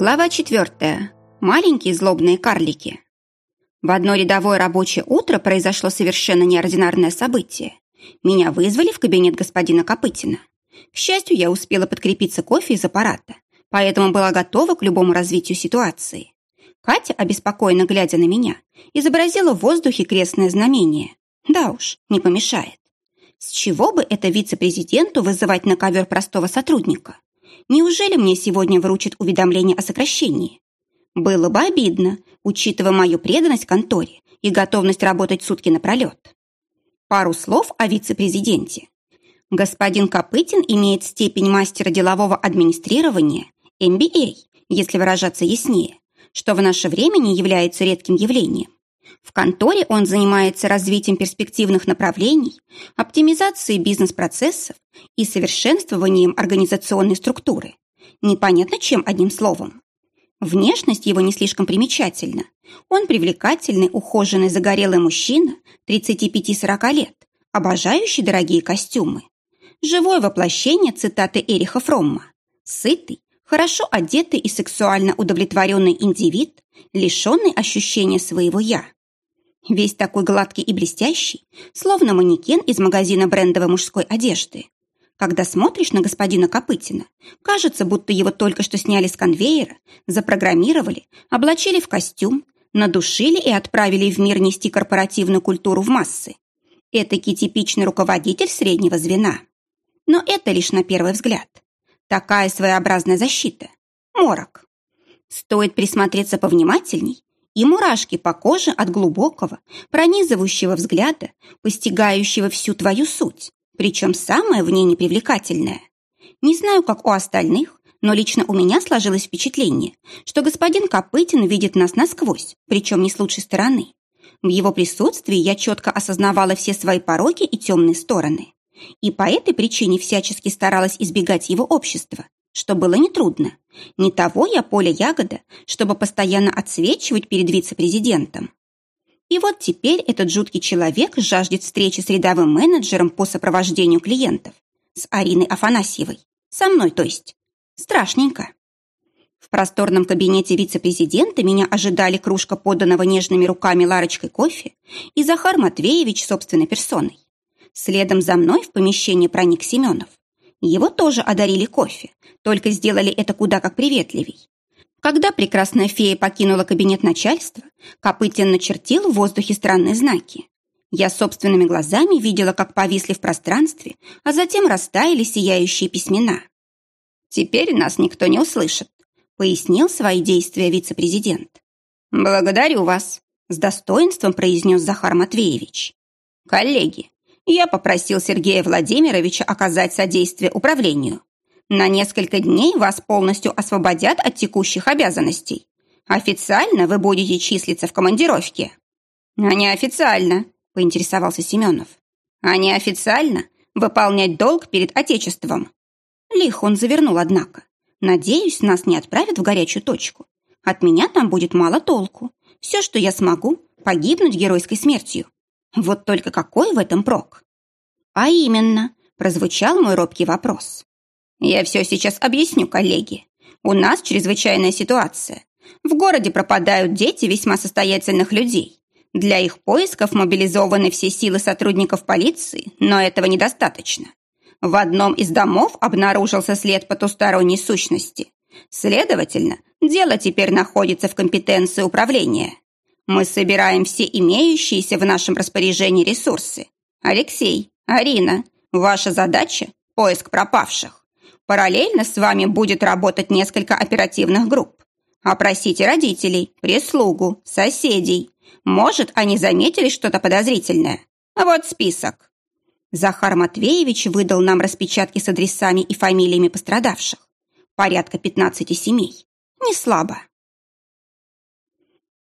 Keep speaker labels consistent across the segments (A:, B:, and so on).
A: Глава четвертая. Маленькие злобные карлики. В одно рядовое рабочее утро произошло совершенно неординарное событие. Меня вызвали в кабинет господина Копытина. К счастью, я успела подкрепиться кофе из аппарата, поэтому была готова к любому развитию ситуации. Катя, обеспокоенно глядя на меня, изобразила в воздухе крестное знамение. Да уж, не помешает. С чего бы это вице-президенту вызывать на ковер простого сотрудника? Неужели мне сегодня вручат уведомление о сокращении? Было бы обидно, учитывая мою преданность конторе и готовность работать сутки напролет. Пару слов о вице-президенте. Господин Копытин имеет степень мастера делового администрирования, MBA, если выражаться яснее, что в наше время не является редким явлением. В конторе он занимается развитием перспективных направлений, оптимизацией бизнес-процессов и совершенствованием организационной структуры. Непонятно чем одним словом. Внешность его не слишком примечательна. Он привлекательный, ухоженный, загорелый мужчина 35-40 лет, обожающий дорогие костюмы. Живое воплощение цитаты Эриха Фромма. Сытый, хорошо одетый и сексуально удовлетворенный индивид, лишенный ощущения своего «я». Весь такой гладкий и блестящий, словно манекен из магазина брендовой мужской одежды. Когда смотришь на господина Копытина, кажется, будто его только что сняли с конвейера, запрограммировали, облачили в костюм, надушили и отправили в мир нести корпоративную культуру в массы. Этакий типичный руководитель среднего звена. Но это лишь на первый взгляд. Такая своеобразная защита. Морок. Стоит присмотреться повнимательней, и мурашки по коже от глубокого, пронизывающего взгляда, постигающего всю твою суть, причем самое в ней непривлекательное. Не знаю, как у остальных, но лично у меня сложилось впечатление, что господин Копытин видит нас насквозь, причем не с лучшей стороны. В его присутствии я четко осознавала все свои пороки и темные стороны. И по этой причине всячески старалась избегать его общества, что было нетрудно. Не того я поле ягода, чтобы постоянно отсвечивать перед вице-президентом. И вот теперь этот жуткий человек жаждет встречи с рядовым менеджером по сопровождению клиентов. С Ариной Афанасьевой. Со мной, то есть. Страшненько. В просторном кабинете вице-президента меня ожидали кружка поданного нежными руками Ларочкой кофе и Захар Матвеевич собственной персоной. Следом за мной в помещение проник Семенов. Его тоже одарили кофе, только сделали это куда как приветливей. Когда прекрасная фея покинула кабинет начальства, Копытин начертил в воздухе странные знаки. Я собственными глазами видела, как повисли в пространстве, а затем растаяли сияющие письмена. «Теперь нас никто не услышит», — пояснил свои действия вице-президент. «Благодарю вас», — с достоинством произнес Захар Матвеевич. «Коллеги, я попросил Сергея Владимировича оказать содействие управлению. На несколько дней вас полностью освободят от текущих обязанностей. Официально вы будете числиться в командировке. А неофициально, поинтересовался Семенов. А неофициально выполнять долг перед Отечеством. Лихо он завернул, однако. Надеюсь, нас не отправят в горячую точку. От меня там будет мало толку. Все, что я смогу, погибнуть геройской смертью. Вот только какой в этом прок? А именно, прозвучал мой робкий вопрос. Я все сейчас объясню, коллеги. У нас чрезвычайная ситуация. В городе пропадают дети весьма состоятельных людей. Для их поисков мобилизованы все силы сотрудников полиции, но этого недостаточно. В одном из домов обнаружился след потусторонней сущности. Следовательно, дело теперь находится в компетенции управления. Мы собираем все имеющиеся в нашем распоряжении ресурсы. Алексей, Арина, ваша задача – поиск пропавших. Параллельно с вами будет работать несколько оперативных групп. Опросите родителей, прислугу, соседей. Может, они заметили что-то подозрительное. Вот список. Захар Матвеевич выдал нам распечатки с адресами и фамилиями пострадавших. Порядка 15 семей. Не слабо.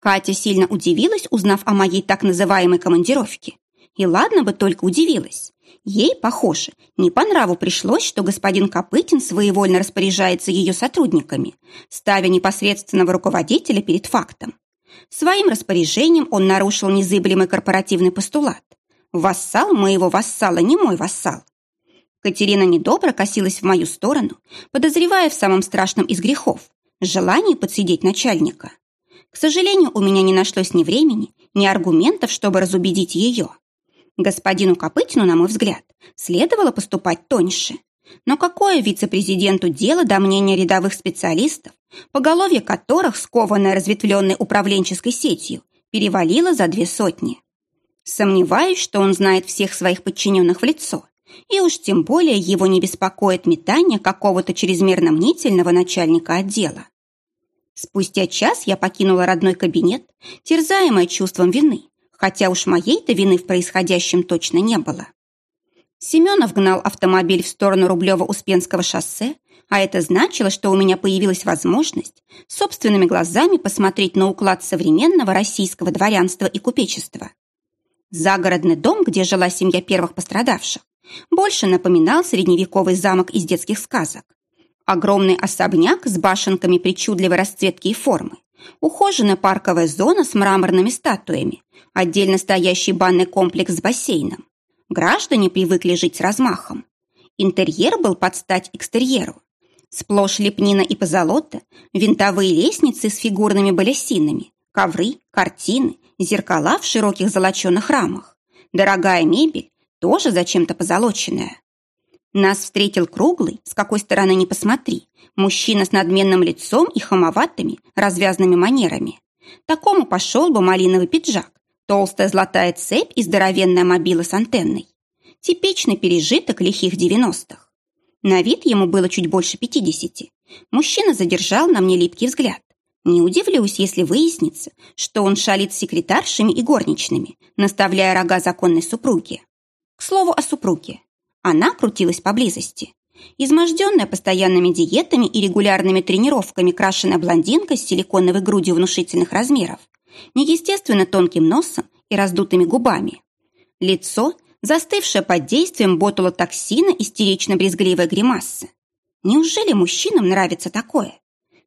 A: Катя сильно удивилась, узнав о моей так называемой командировке. И ладно бы только удивилась. Ей, похоже, не по нраву пришлось, что господин Копытин своевольно распоряжается ее сотрудниками, ставя непосредственного руководителя перед фактом. Своим распоряжением он нарушил незыблемый корпоративный постулат. «Вассал моего вассала не мой вассал». Катерина недобро косилась в мою сторону, подозревая в самом страшном из грехов желании подсидеть начальника. К сожалению, у меня не нашлось ни времени, ни аргументов, чтобы разубедить ее. Господину Копытину, на мой взгляд, следовало поступать тоньше. Но какое вице-президенту дело до мнения рядовых специалистов, поголовье которых, скованное разветвленной управленческой сетью, перевалило за две сотни? Сомневаюсь, что он знает всех своих подчиненных в лицо, и уж тем более его не беспокоит метание какого-то чрезмерно мнительного начальника отдела. Спустя час я покинула родной кабинет, терзаемая чувством вины, хотя уж моей-то вины в происходящем точно не было. Семенов гнал автомобиль в сторону Рублево-Успенского шоссе, а это значило, что у меня появилась возможность собственными глазами посмотреть на уклад современного российского дворянства и купечества. Загородный дом, где жила семья первых пострадавших, больше напоминал средневековый замок из детских сказок. Огромный особняк с башенками причудливой расцветки и формы, ухоженная парковая зона с мраморными статуями, отдельно стоящий банный комплекс с бассейном. Граждане привыкли жить с размахом. Интерьер был под стать экстерьеру. Сплошь лепнина и позолота, винтовые лестницы с фигурными балясинами, ковры, картины, зеркала в широких золоченых рамах. Дорогая мебель, тоже зачем-то позолоченная. Нас встретил круглый, с какой стороны ни посмотри, мужчина с надменным лицом и хамоватыми, развязными манерами. Такому пошел бы малиновый пиджак, толстая золотая цепь и здоровенная мобила с антенной. Типичный пережиток лихих девяностых. На вид ему было чуть больше пятидесяти. Мужчина задержал на мне липкий взгляд. Не удивлюсь, если выяснится, что он шалит с секретаршами и горничными, наставляя рога законной супруге. К слову о супруге. Она крутилась поблизости. Изможденная постоянными диетами и регулярными тренировками крашеная блондинка с силиконовой грудью внушительных размеров, неестественно тонким носом и раздутыми губами. Лицо, застывшее под действием ботулотоксина истерично-брезгливой гримасы. Неужели мужчинам нравится такое?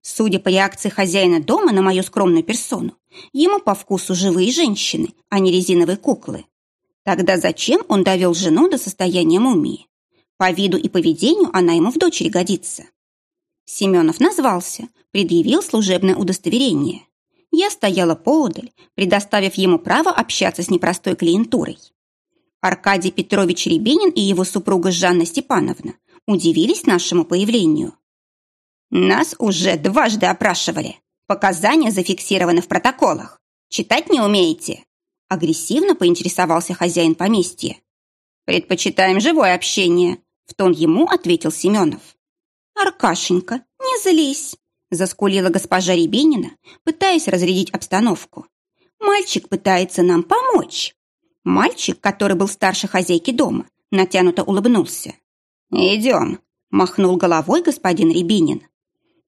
A: Судя по реакции хозяина дома на мою скромную персону, ему по вкусу живые женщины, а не резиновые куклы. Тогда зачем он довел жену до состояния мумии? По виду и поведению она ему в дочери годится. Семенов назвался, предъявил служебное удостоверение. Я стояла поодаль, предоставив ему право общаться с непростой клиентурой. Аркадий Петрович Рябинин и его супруга Жанна Степановна удивились нашему появлению. «Нас уже дважды опрашивали. Показания зафиксированы в протоколах. Читать не умеете?» Агрессивно поинтересовался хозяин поместья. «Предпочитаем живое общение», — в тон ему ответил Семенов. «Аркашенька, не злись», — заскулила госпожа Рябинина, пытаясь разрядить обстановку. «Мальчик пытается нам помочь». Мальчик, который был старше хозяйки дома, натянуто улыбнулся. «Идем», — махнул головой господин Рябинин.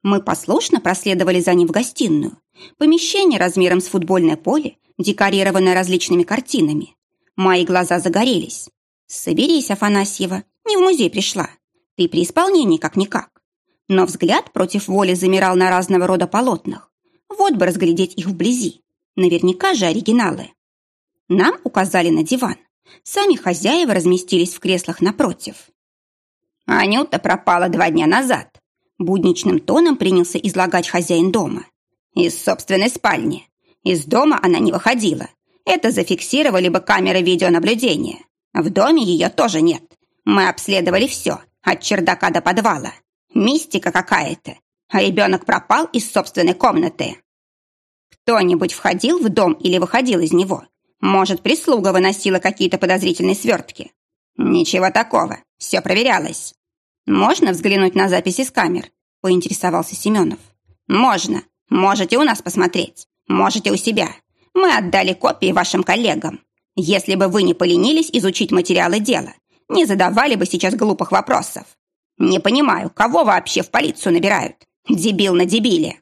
A: Мы послушно проследовали за ним в гостиную. Помещение размером с футбольное поле декорированная различными картинами. Мои глаза загорелись. «Соберись, Афанасьева, не в музей пришла. Ты при исполнении как-никак». Но взгляд против воли замирал на разного рода полотнах. Вот бы разглядеть их вблизи. Наверняка же оригиналы. Нам указали на диван. Сами хозяева разместились в креслах напротив. «Анюта пропала два дня назад», будничным тоном принялся излагать хозяин дома. «Из собственной спальни. Из дома она не выходила. Это зафиксировали бы камеры видеонаблюдения. В доме ее тоже нет. Мы обследовали все, от чердака до подвала. Мистика какая-то. А ребенок пропал из собственной комнаты. Кто-нибудь входил в дом или выходил из него? Может, прислуга выносила какие-то подозрительные свертки? Ничего такого. Все проверялось. Можно взглянуть на записи с камер? Поинтересовался Семенов. Можно. Можете у нас посмотреть. Можете у себя. Мы отдали копии вашим коллегам. Если бы вы не поленились изучить материалы дела, не задавали бы сейчас глупых вопросов. Не понимаю, кого вообще в полицию набирают? Дебил на дебиле.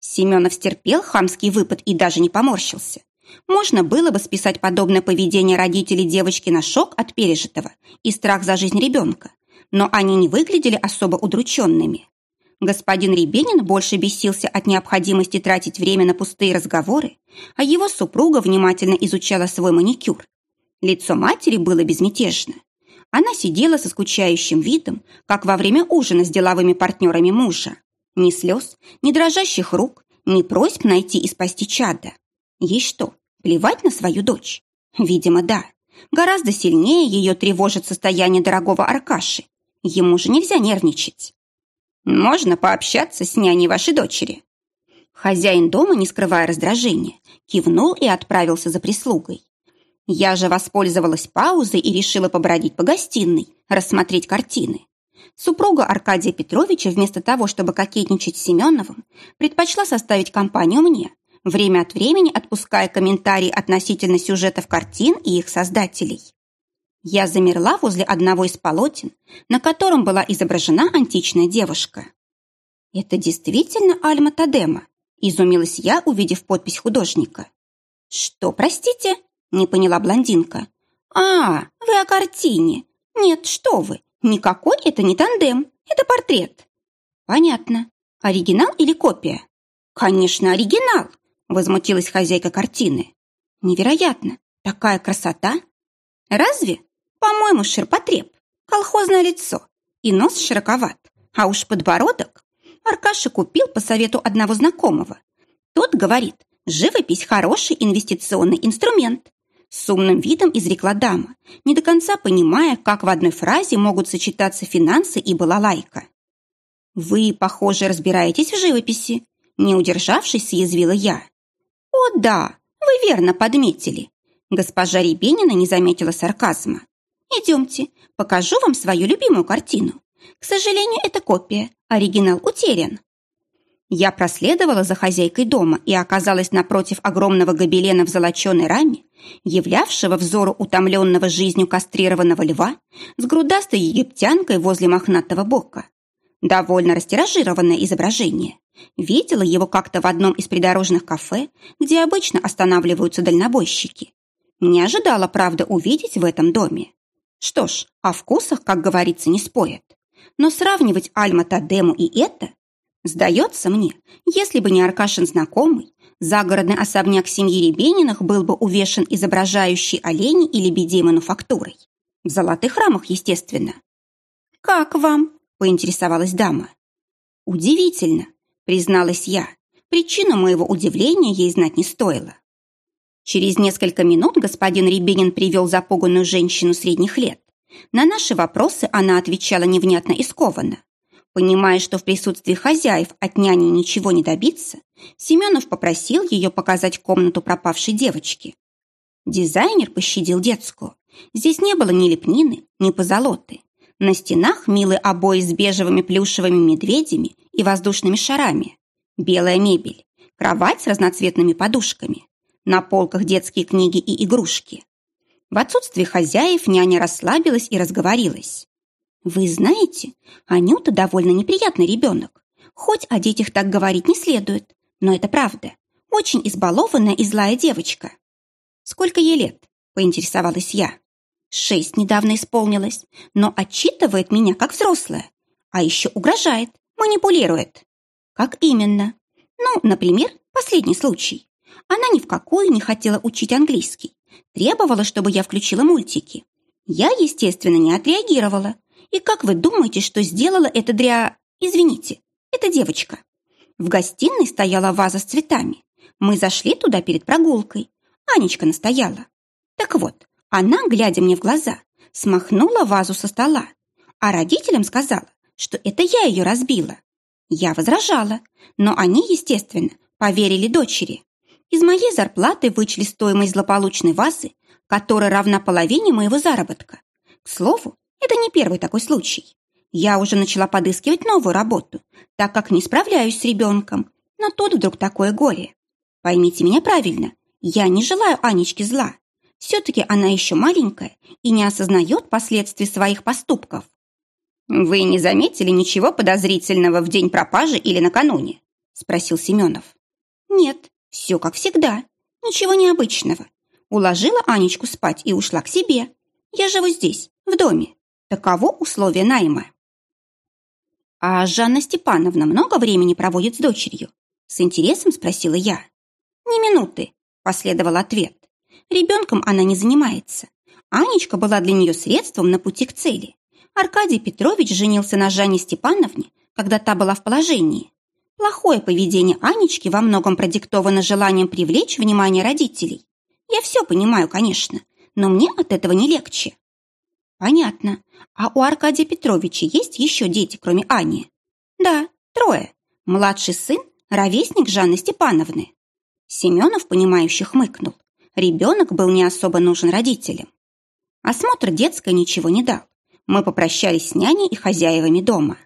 A: Семенов стерпел хамский выпад и даже не поморщился. Можно было бы списать подобное поведение родителей девочки на шок от пережитого и страх за жизнь ребенка, но они не выглядели особо удрученными. Господин Рябинин больше бесился от необходимости тратить время на пустые разговоры, а его супруга внимательно изучала свой маникюр. Лицо матери было безмятежно. Она сидела со скучающим видом, как во время ужина с деловыми партнерами мужа. Ни слез, ни дрожащих рук, ни просьб найти и спасти чада. Ей что, плевать на свою дочь? Видимо, да. Гораздо сильнее ее тревожит состояние дорогого Аркаши. Ему же нельзя нервничать. Можно пообщаться с няней вашей дочери. Хозяин дома, не скрывая раздражения, кивнул и отправился за прислугой. Я же воспользовалась паузой и решила побродить по гостиной, рассмотреть картины. Супруга Аркадия Петровича вместо того, чтобы кокетничать с Семеновым, предпочла составить компанию мне, время от времени отпуская комментарии относительно сюжетов картин и их создателей. Я замерла возле одного из полотен, на котором была изображена античная девушка. «Это действительно Альма Тадема?» – изумилась я, увидев подпись художника. «Что, простите?» – не поняла блондинка. «А, вы о картине. Нет, что вы, никакой это не тандем, это портрет». «Понятно. Оригинал или копия?» «Конечно, оригинал», Возмутилась хозяйка картины. Невероятно! Такая красота! Разве? По-моему, ширпотреб. Колхозное лицо. И нос широковат. А уж подбородок. Аркаша купил по совету одного знакомого. Тот говорит, живопись – хороший инвестиционный инструмент. С умным видом изрекла дама, не до конца понимая, как в одной фразе могут сочетаться финансы и балалайка. «Вы, похоже, разбираетесь в живописи», – не удержавшись, съязвила я. «О, да, вы верно подметили». Госпожа Рябинина не заметила сарказма. «Идемте, покажу вам свою любимую картину. К сожалению, это копия, оригинал утерян». Я проследовала за хозяйкой дома и оказалась напротив огромного гобелена в золоченой раме, являвшего взору утомленного жизнью кастрированного льва с грудастой египтянкой возле мохнатого бока. Довольно растиражированное изображение. Видела его как-то в одном из придорожных кафе, где обычно останавливаются дальнобойщики. Не ожидала, правда, увидеть в этом доме. Что ж, о вкусах, как говорится, не спорят. Но сравнивать Альма Тадему и это... Сдается мне, если бы не Аркашин знакомый, загородный особняк семьи Рябининых был бы увешан изображающий оленей и лебедей мануфактурой. В золотых рамах, естественно. «Как вам?» – поинтересовалась дама. «Удивительно призналась я. Причину моего удивления ей знать не стоило. Через несколько минут господин Рябинин привел запуганную женщину средних лет. На наши вопросы она отвечала невнятно и скованно. Понимая, что в присутствии хозяев от няни ничего не добиться, Семенов попросил ее показать комнату пропавшей девочки. Дизайнер пощадил детскую. Здесь не было ни лепнины, ни позолоты. На стенах милые обои с бежевыми плюшевыми медведями и воздушными шарами. Белая мебель, кровать с разноцветными подушками. На полках детские книги и игрушки. В отсутствие хозяев няня расслабилась и разговорилась. «Вы знаете, Анюта довольно неприятный ребенок. Хоть о детях так говорить не следует, но это правда. Очень избалованная и злая девочка». «Сколько ей лет?» – поинтересовалась я. Шесть недавно исполнилось, но отчитывает меня как взрослая. А еще угрожает, манипулирует. Как именно? Ну, например, последний случай. Она ни в какую не хотела учить английский. Требовала, чтобы я включила мультики. Я, естественно, не отреагировала. И как вы думаете, что сделала эта дря... Извините, эта девочка? В гостиной стояла ваза с цветами. Мы зашли туда перед прогулкой. Анечка настояла. Так вот, она, глядя мне в глаза, смахнула вазу со стола, а родителям сказала, что это я ее разбила. Я возражала, но они, естественно, поверили дочери. Из моей зарплаты вычли стоимость злополучной вазы, которая равна половине моего заработка. К слову, это не первый такой случай. Я уже начала подыскивать новую работу, так как не справляюсь с ребенком, но тут вдруг такое горе. Поймите меня правильно, я не желаю Анечке зла. Все-таки она еще маленькая и не осознает последствий своих поступков. «Вы не заметили ничего подозрительного в день пропажи или накануне?» – спросил Семенов. «Нет, все как всегда. Ничего необычного. Уложила Анечку спать и ушла к себе. Я живу здесь, в доме. Таково условие найма». «А Жанна Степановна много времени проводит с дочерью?» С интересом спросила я. «Ни минуты», – последовал ответ. Ребенком она не занимается. Анечка была для нее средством на пути к цели. Аркадий Петрович женился на Жанне Степановне, когда та была в положении. Плохое поведение Анечки во многом продиктовано желанием привлечь внимание родителей. Я все понимаю, конечно, но мне от этого не легче. Понятно. А у Аркадия Петровича есть еще дети, кроме Ани? Да, трое. Младший сын – ровесник Жанны Степановны. Семенов, понимающе хмыкнул. Ребенок был не особо нужен родителям. Осмотр детской ничего не дал. Мы попрощались с няней и хозяевами дома.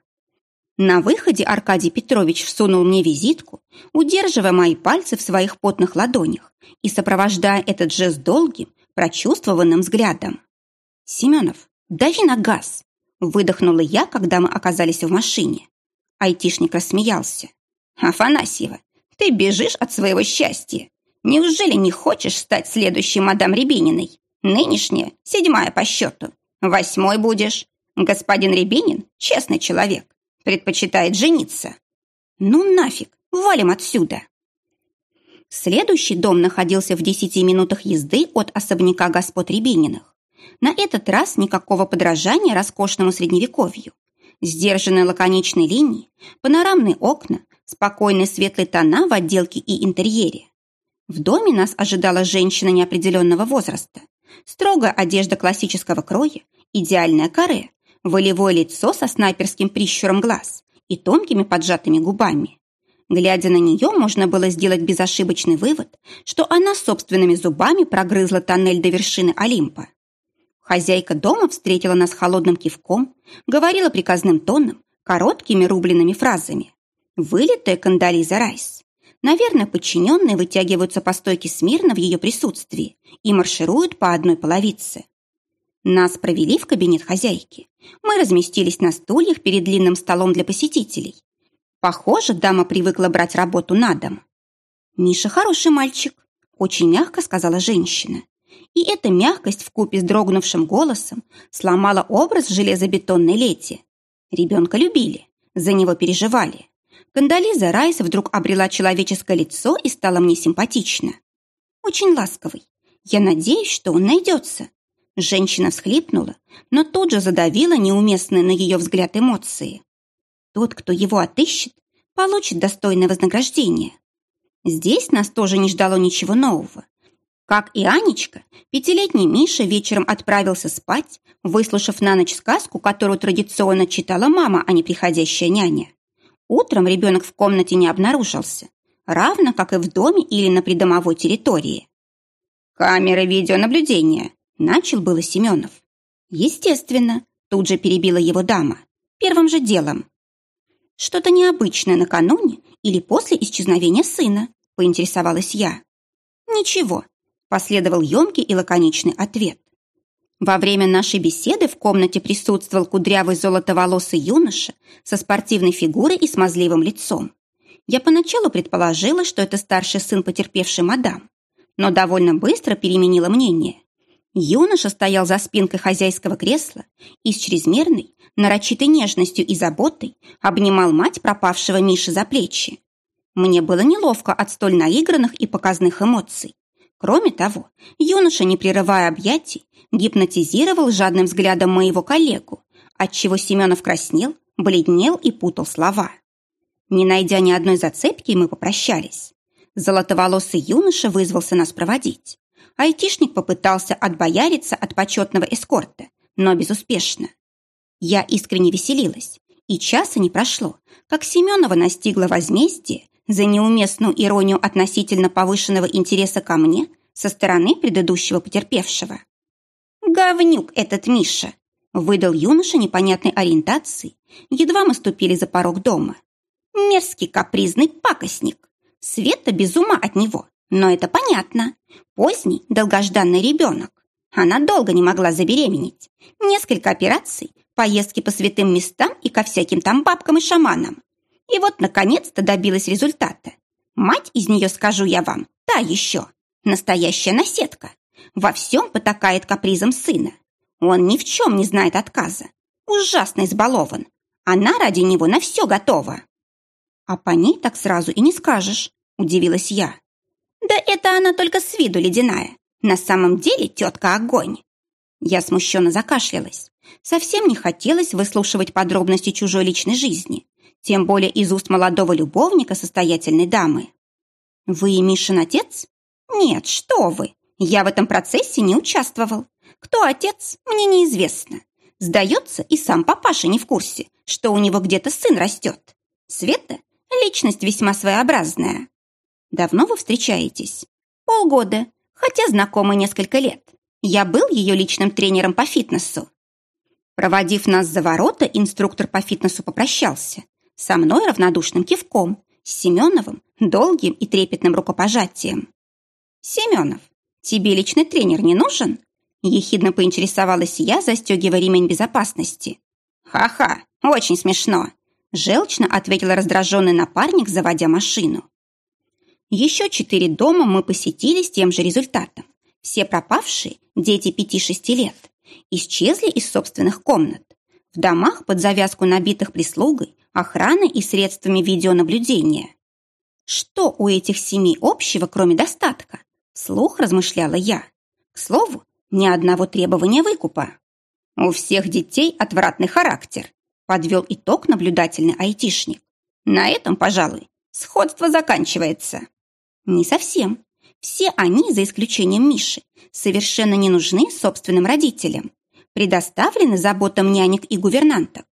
A: На выходе Аркадий Петрович всунул мне визитку, удерживая мои пальцы в своих потных ладонях и сопровождая этот жест долгим, прочувствованным взглядом. «Семенов, дави на газ!» выдохнула я, когда мы оказались в машине. Айтишник рассмеялся. «Афанасьева, ты бежишь от своего счастья. Неужели не хочешь стать следующей мадам Рябининой? Нынешняя, седьмая по счету. Восьмой будешь. Господин Рябинин – честный человек предпочитает жениться. Ну нафиг, валим отсюда. Следующий дом находился в десяти минутах езды от особняка господ Рябининых. На этот раз никакого подражания роскошному средневековью. Сдержанные лаконичные линии, панорамные окна, спокойные светлые тона в отделке и интерьере. В доме нас ожидала женщина неопределенного возраста. Строгая одежда классического кроя, идеальное каре, волевое лицо со снайперским прищуром глаз и тонкими поджатыми губами. Глядя на нее, можно было сделать безошибочный вывод, что она собственными зубами прогрызла тоннель до вершины Олимпа. Хозяйка дома встретила нас холодным кивком, говорила приказным тоном, короткими рубленными фразами. Вылитая Кандализа Райс. Наверное, подчиненные вытягиваются по стойке смирно в ее присутствии и маршируют по одной половице. Нас провели в кабинет хозяйки. Мы разместились на стульях перед длинным столом для посетителей. Похоже, дама привыкла брать работу на дом. «Миша хороший мальчик», — очень мягко сказала женщина. И эта мягкость вкупе с дрогнувшим голосом сломала образ железобетонной лети. Ребенка любили, за него переживали. Кандализа Райс вдруг обрела человеческое лицо и стала мне симпатична. Очень ласковый. Я надеюсь, что он найдется. Женщина всхлипнула, но тут же задавила неуместные на ее взгляд эмоции. Тот, кто его отыщет, получит достойное вознаграждение. Здесь нас тоже не ждало ничего нового. Как и Анечка, пятилетний Миша вечером отправился спать, выслушав на ночь сказку, которую традиционно читала мама, а не приходящая няня. Утром ребенок в комнате не обнаружился, равно как и в доме или на придомовой территории. «Камеры видеонаблюдения», Начал было Семенов. Естественно, тут же перебила его дама. Первым же делом. Что-то необычное накануне или после исчезновения сына, поинтересовалась я. Ничего, последовал емкий и лаконичный ответ. Во время нашей беседы в комнате присутствовал кудрявый золотоволосый юноша со спортивной фигурой и смазливым лицом. Я поначалу предположила, что это старший сын потерпевшей мадам, но довольно быстро переменила мнение. Юноша стоял за спинкой хозяйского кресла и с чрезмерной, нарочитой нежностью и заботой обнимал мать пропавшего Миши за плечи. Мне было неловко от столь наигранных и показных эмоций. Кроме того, юноша, не прерывая объятий, гипнотизировал жадным взглядом моего коллегу, отчего Семенов краснел, бледнел и путал слова. Не найдя ни одной зацепки, мы попрощались. Золотоволосый юноша вызвался нас проводить. Айтишник попытался отбояриться от почетного эскорта, но безуспешно. Я искренне веселилась, и часа не прошло, как Семенова настигла возмездие за неуместную иронию относительно повышенного интереса ко мне со стороны предыдущего потерпевшего. «Говнюк этот Миша!» выдал юноша непонятной ориентации, едва мы ступили за порог дома. Мерзкий капризный пакостник. Света без ума от него, но это понятно. Поздний, долгожданный ребенок. Она долго не могла забеременеть. Несколько операций, поездки по святым местам и ко всяким там бабкам и шаманам. И вот, наконец-то, добилась результата. Мать из нее, скажу я вам, та еще. Настоящая наседка. Во всем потакает капризом сына. Он ни в чем не знает отказа. Ужасно избалован. Она ради него на все готова. А по ней так сразу и не скажешь, удивилась я. Да это она только с виду ледяная. На самом деле тетка огонь. Я смущенно закашлялась. Совсем не хотелось выслушивать подробности чужой личной жизни. тем более из уст молодого любовника состоятельной дамы. «Вы Мишин отец?» «Нет, что вы! Я в этом процессе не участвовал. Кто отец, мне неизвестно. Сдается, и сам папаша не в курсе, что у него где-то сын растет. Света – личность весьма своеобразная. Давно вы встречаетесь? Полгода, хотя знакомы несколько лет. Я был ее личным тренером по фитнесу. Проводив нас за ворота, инструктор по фитнесу попрощался. Со мной равнодушным кивком, с Семеновым долгим и трепетным рукопожатием. «Семенов, тебе личный тренер не нужен?» Ехидно поинтересовалась я, застегивая ремень безопасности. «Ха-ха, очень смешно!» Желчно ответил раздраженный напарник, заводя машину. Еще четыре дома мы посетили с тем же результатом. Все пропавшие, дети пяти-шести лет, исчезли из собственных комнат. В домах под завязку набитых прислугой, охраной и средствами видеонаблюдения. Что у этих семей общего, кроме достатка? Слух размышляла я. К слову, ни одного требования выкупа. У всех детей отвратный характер, подвел итог наблюдательный айтишник. На этом, пожалуй, сходство заканчивается. Не совсем. Все они, за исключением Миши, совершенно не нужны собственным родителям. Предоставлены заботам нянек и гувернанток.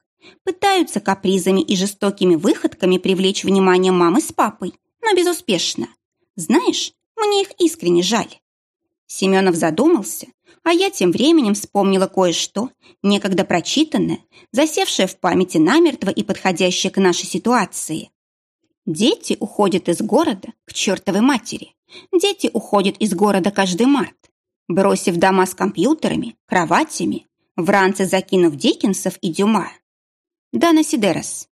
A: Пытаются капризами и жестокими выходками привлечь внимание мамы с папой, но безуспешно. Знаешь, мне их искренне жаль. Семенов задумался, а я тем временем вспомнила кое-что, некогда прочитанное, засевшее в памяти намертво и подходящее к нашей ситуации. Дети уходят из города к чертовой матери. Дети уходят из города каждый март, бросив дома с компьютерами, кроватями, в ранце закинув Диккенсов и Дюма. Дана Сидерас.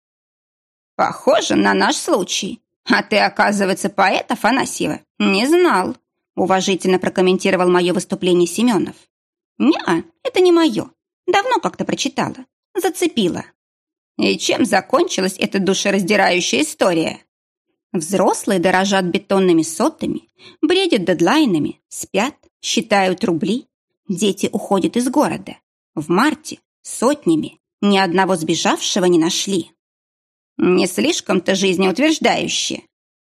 A: «Похоже на наш случай. А ты, оказывается, поэт Афанасьева. Не знал», уважительно прокомментировал мое выступление Семенов. «Не-а, это не мое. Давно как-то прочитала. Зацепила». «И чем закончилась эта душераздирающая история?» Взрослые дорожат бетонными сотами, бредят дедлайнами, спят, считают рубли. Дети уходят из города. В марте сотнями ни одного сбежавшего не нашли. Не слишком-то жизнеутверждающе.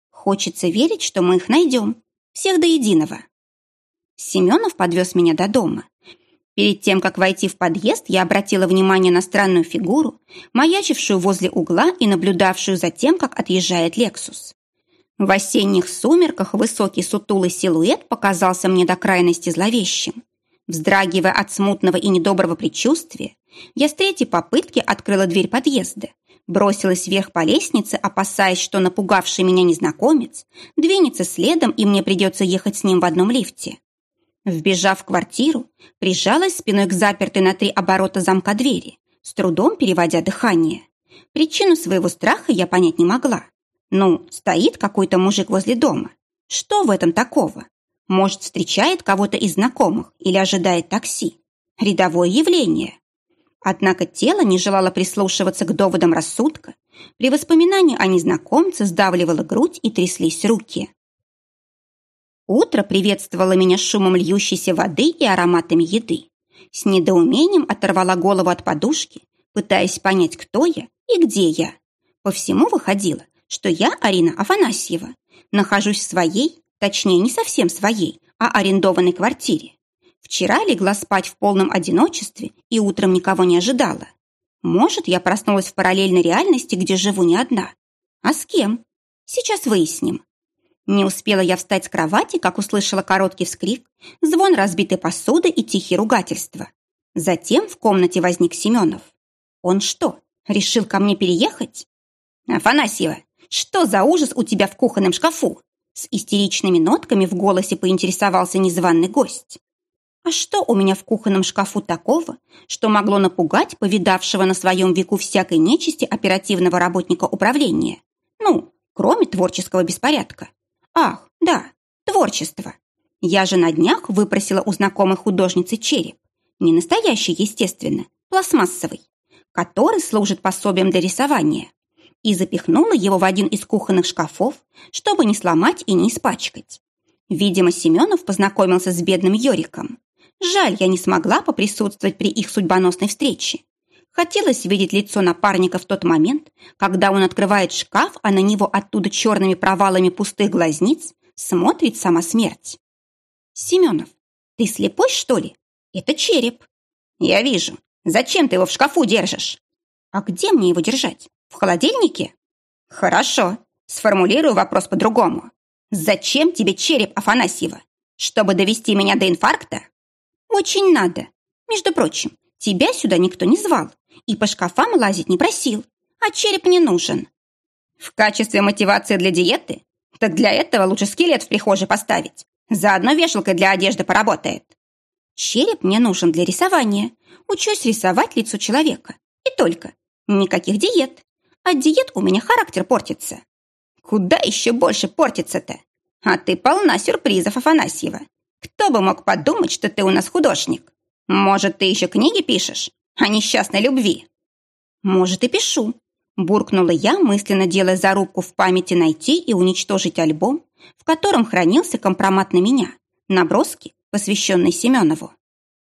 A: Хочется верить, что мы их найдем, всех до единого. Семенов подвез меня до дома. Перед тем, как войти в подъезд, я обратила внимание на странную фигуру, маячившую возле угла и наблюдавшую за тем, как отъезжает «Лексус». В осенних сумерках высокий сутулый силуэт показался мне до крайности зловещим. Вздрагивая от смутного и недоброго предчувствия, я с третьей попытки открыла дверь подъезда бросилась вверх по лестнице, опасаясь, что напугавший меня незнакомец двинется следом, и мне придется ехать с ним в одном лифте. Вбежав в квартиру, прижалась спиной к запертой на три оборота замка двери, с трудом переводя дыхание. Причину своего страха я понять не могла. Ну, стоит какой-то мужик возле дома. Что в этом такого? Может, встречает кого-то из знакомых или ожидает такси? Рядовое явление. Однако тело не желало прислушиваться к доводам рассудка. При воспоминании о незнакомце сдавливала грудь и тряслись руки. Утро приветствовало меня шумом льющейся воды и ароматами еды. С недоумением оторвала голову от подушки, пытаясь понять, кто я и где я. По всему выходило, что я, Арина Афанасьева, нахожусь в своей, точнее, не совсем своей, а арендованной квартире. Вчера легла спать в полном одиночестве и утром никого не ожидала. Может, я проснулась в параллельной реальности, где живу не одна. А с кем? Сейчас выясним. Не успела я встать с кровати, как услышала короткий вскрик, звон разбитой посуды и тихие ругательства. Затем в комнате возник Семенов. Он что, решил ко мне переехать? Афанасьева, что за ужас у тебя в кухонном шкафу? С истеричными нотками в голосе поинтересовался незваный гость. А что у меня в кухонном шкафу такого, что могло напугать повидавшего на своем веку всякой нечисти оперативного работника управления? Ну, кроме творческого беспорядка. Ах, да, творчество. Я же на днях выпросила у знакомой художницы череп. Не настоящий, естественно, пластмассовый, который служит пособием для рисования. И запихнула его в один из кухонных шкафов, чтобы не сломать и не испачкать. Видимо, Семенов познакомился с бедным Йориком. Жаль, я не смогла поприсутствовать при их судьбоносной встрече. Хотелось видеть лицо напарника в тот момент, когда он открывает шкаф, а на него оттуда черными провалами пустых глазниц смотрит сама смерть. «Семенов, ты слепой, что ли? Это череп». «Я вижу. Зачем ты его в шкафу держишь?» «А где мне его держать? В холодильнике?» «Хорошо. Сформулирую вопрос по-другому. Зачем тебе череп Афанасьева? Чтобы довести меня до инфаркта?» «Очень надо. Между прочим, тебя сюда никто не звал и по шкафам лазить не просил, а череп не нужен». «В качестве мотивации для диеты? Так для этого лучше скелет в прихожей поставить. Заодно вешалкой для одежды поработает». «Череп мне нужен для рисования. Учусь рисовать лицо человека. И только. Никаких диет. От диет у меня характер портится». «Куда еще больше портится-то? А ты полна сюрпризов, Афанасьева. Кто бы мог подумать, что ты у нас художник? Может, ты еще книги пишешь о несчастной любви?» «Может, и пишу», – буркнула я, мысленно делая зарубку в памяти найти и уничтожить альбом, в котором хранился компромат на меня, наброски, посвященные Семенову.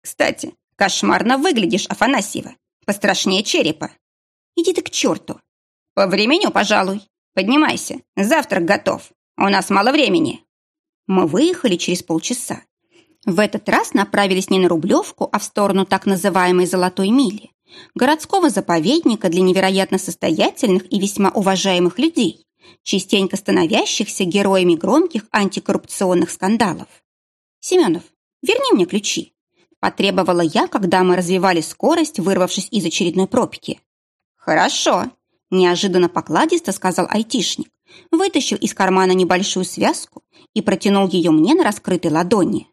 A: «Кстати, кошмарно выглядишь, Афанасьева, пострашнее черепа. Иди ты к черту. По времени, пожалуй. Поднимайся, завтрак готов. У нас мало времени». Мы выехали через полчаса. В этот раз направились не на Рублевку, а в сторону так называемой «Золотой мили», городского заповедника для невероятно состоятельных и весьма уважаемых людей, частенько становящихся героями громких антикоррупционных скандалов. «Семенов, верни мне ключи», – потребовала я, когда мы развивали скорость, вырвавшись из очередной пробки. «Хорошо», – неожиданно покладисто сказал айтишник, вытащил из кармана небольшую связку и протянул ее мне на раскрытой ладони.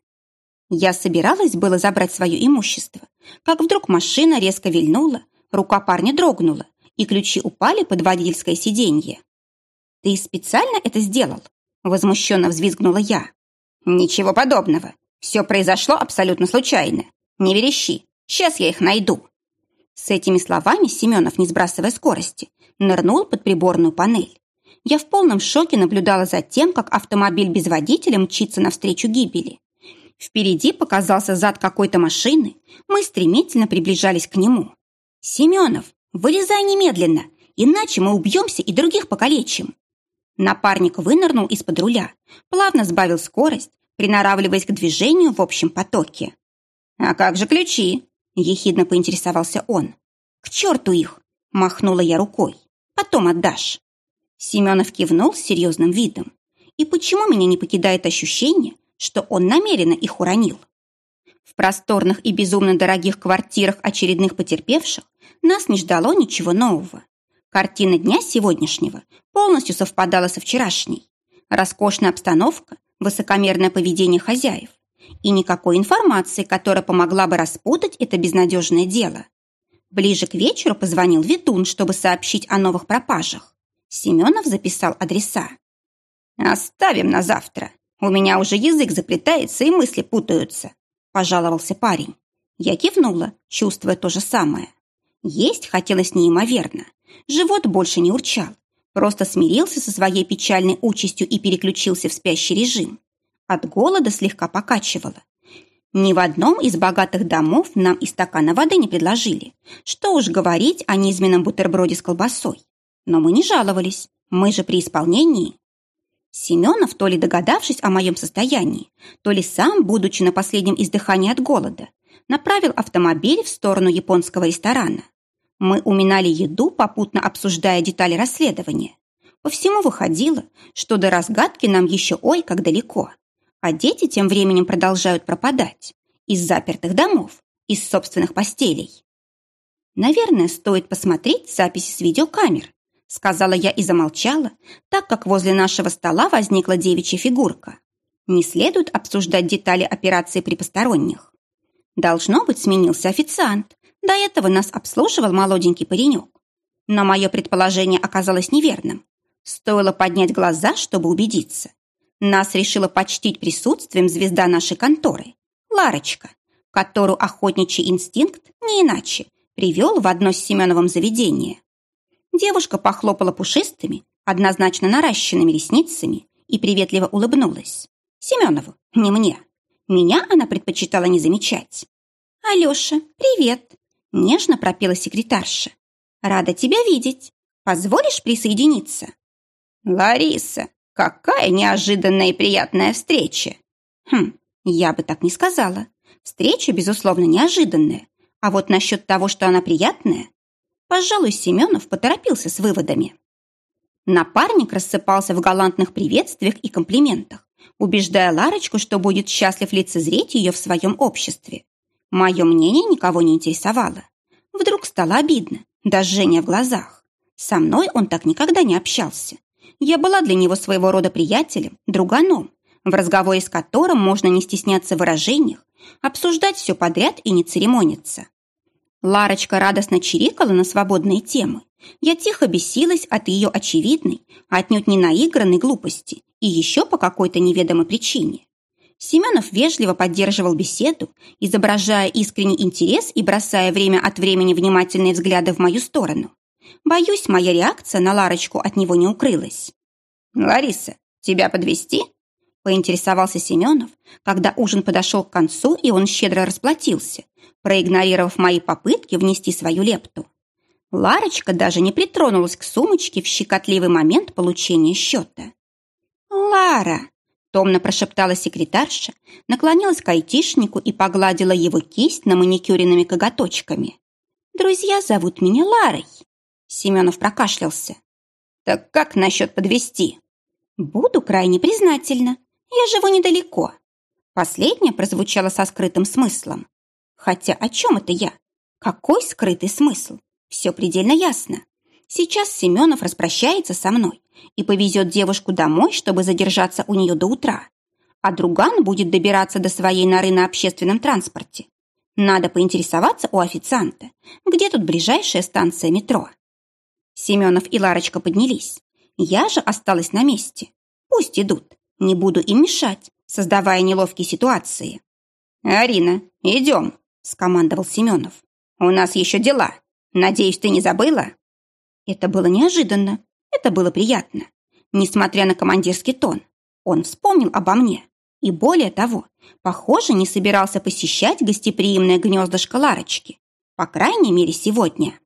A: Я собиралась было забрать свое имущество, как вдруг машина резко вильнула, рука парня дрогнула, и ключи упали под водительское сиденье. «Ты специально это сделал?» – возмущенно взвизгнула я. «Ничего подобного. Все произошло абсолютно случайно. Не верещи. Сейчас я их найду». С этими словами Семенов, не сбрасывая скорости, нырнул под приборную панель. Я в полном шоке наблюдала за тем, как автомобиль без водителя мчится навстречу гибели. Впереди показался зад какой-то машины. Мы стремительно приближались к нему. «Семенов, вылезай немедленно, иначе мы убьемся и других покалечим». Напарник вынырнул из-под руля, плавно сбавил скорость, приноравливаясь к движению в общем потоке. «А как же ключи?» – ехидно поинтересовался он. «К черту их!» – махнула я рукой. «Потом отдашь». Семенов кивнул с серьезным видом. И почему меня не покидает ощущение, что он намеренно их уронил? В просторных и безумно дорогих квартирах очередных потерпевших нас не ждало ничего нового. Картина дня сегодняшнего полностью совпадала со вчерашней. Роскошная обстановка, высокомерное поведение хозяев и никакой информации, которая помогла бы распутать это безнадежное дело. Ближе к вечеру позвонил ведун, чтобы сообщить о новых пропажах. Семенов записал адреса. «Оставим на завтра. У меня уже язык заплетается и мысли путаются», – пожаловался парень. Я кивнула, чувствуя то же самое. Есть хотелось неимоверно. Живот больше не урчал. Просто смирился со своей печальной участью и переключился в спящий режим. От голода слегка покачивало. Ни в одном из богатых домов нам и стакана воды не предложили. Что уж говорить о низменном бутерброде с колбасой. Но мы не жаловались, мы же при исполнении. Семенов, то ли догадавшись о моем состоянии, то ли сам, будучи на последнем издыхании от голода, направил автомобиль в сторону японского ресторана. Мы уминали еду, попутно обсуждая детали расследования. По всему выходило, что до разгадки нам еще ой как далеко. А дети тем временем продолжают пропадать. Из запертых домов, из собственных постелей. Наверное, стоит посмотреть записи с видеокамер, сказала я и замолчала, так как возле нашего стола возникла девичья фигурка. Не следует обсуждать детали операции при посторонних. Должно быть, сменился официант. До этого нас обслуживал молоденький паренек. Но мое предположение оказалось неверным. Стоило поднять глаза, чтобы убедиться. Нас решила почтить присутствием звезда нашей конторы, Ларочка, которую охотничий инстинкт, не иначе, привел в одно с Семеновым заведение. Девушка похлопала пушистыми, однозначно наращенными ресницами и приветливо улыбнулась. Семенову, не мне. Меня она предпочитала не замечать. «Алеша, привет!» Нежно пропела секретарша. «Рада тебя видеть. Позволишь присоединиться?»
B: «Лариса, какая неожиданная и приятная встреча!»
A: «Хм, я бы так не сказала. Встреча, безусловно, неожиданная. А вот насчет того, что она приятная, пожалуй, Семенов поторопился с выводами. Напарник рассыпался в галантных приветствиях и комплиментах, убеждая Ларочку, что будет счастлив лицезреть ее в своем обществе. Мое мнение никого не интересовало. Вдруг стало обидно, даже Женя в глазах. Со мной он так никогда не общался. Я была для него своего рода приятелем, друганом, в разговоре с которым можно не стесняться в выражениях, обсуждать все подряд и не церемониться. Ларочка радостно чирикала на свободные темы. Я тихо бесилась от ее очевидной, отнюдь не наигранной глупости и еще по какой-то неведомой причине. Семенов вежливо поддерживал беседу, изображая искренний интерес и бросая время от времени внимательные взгляды в мою сторону. Боюсь, моя реакция на Ларочку от него не укрылась.
B: «Лариса, тебя подвести?
A: поинтересовался Семенов, когда ужин подошел к концу, и он щедро расплатился, проигнорировав мои попытки внести свою лепту. Ларочка даже не притронулась к сумочке в щекотливый момент получения счета. «Лара!» – томно прошептала секретарша, наклонилась к айтишнику и погладила его кисть на маникюренными коготочками. «Друзья зовут меня Ларой!» Семенов прокашлялся.
B: «Так как насчет подвести?
A: «Буду крайне признательна. Я живу недалеко». Последнее прозвучало со скрытым смыслом. Хотя о чем это я? Какой скрытый смысл? Все предельно ясно. Сейчас Семенов распрощается со мной и повезет девушку домой, чтобы задержаться у нее до утра. А друган будет добираться до своей норы на общественном транспорте. Надо поинтересоваться у официанта, где тут ближайшая станция метро. Семенов и Ларочка поднялись. Я же осталась на месте. Пусть идут. Не буду им мешать, создавая неловкие ситуации.
B: «Арина, идем!» – скомандовал Семенов. «У нас еще дела. Надеюсь, ты не забыла?»
A: Это было неожиданно. Это было приятно. Несмотря на командирский тон, он вспомнил обо мне. И более того, похоже, не собирался посещать гостеприимное гнездышко Ларочки. По крайней мере, сегодня.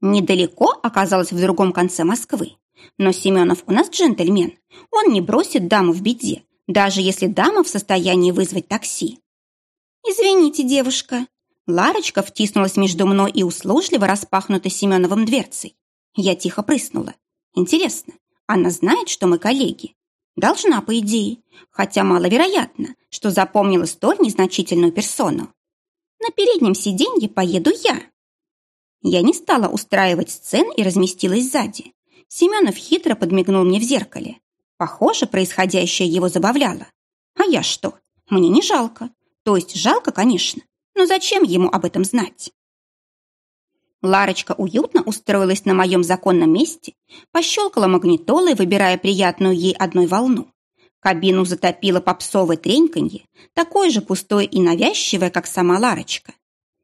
A: Недалеко оказалось в другом конце Москвы. Но Семенов у нас джентльмен. Он не бросит даму в беде, даже если дама в состоянии вызвать такси. «Извините, девушка». Ларочка втиснулась между мной и услужливо распахнутой Семеновым дверцей. Я тихо прыснула. Интересно, она знает, что мы коллеги? Должна, по идее, хотя маловероятно, что запомнила столь незначительную персону. На переднем сиденье поеду я. Я не стала устраивать сцен и разместилась сзади. Семенов хитро подмигнул мне в зеркале. Похоже, происходящее его забавляло. А я что? Мне не жалко. То есть жалко, конечно, но зачем ему об этом знать? Ларочка уютно устроилась на моем законном месте, пощелкала магнитолой, выбирая приятную ей одной волну. Кабину затопило попсовое треньканье, такое же пустое и навязчивое, как сама Ларочка.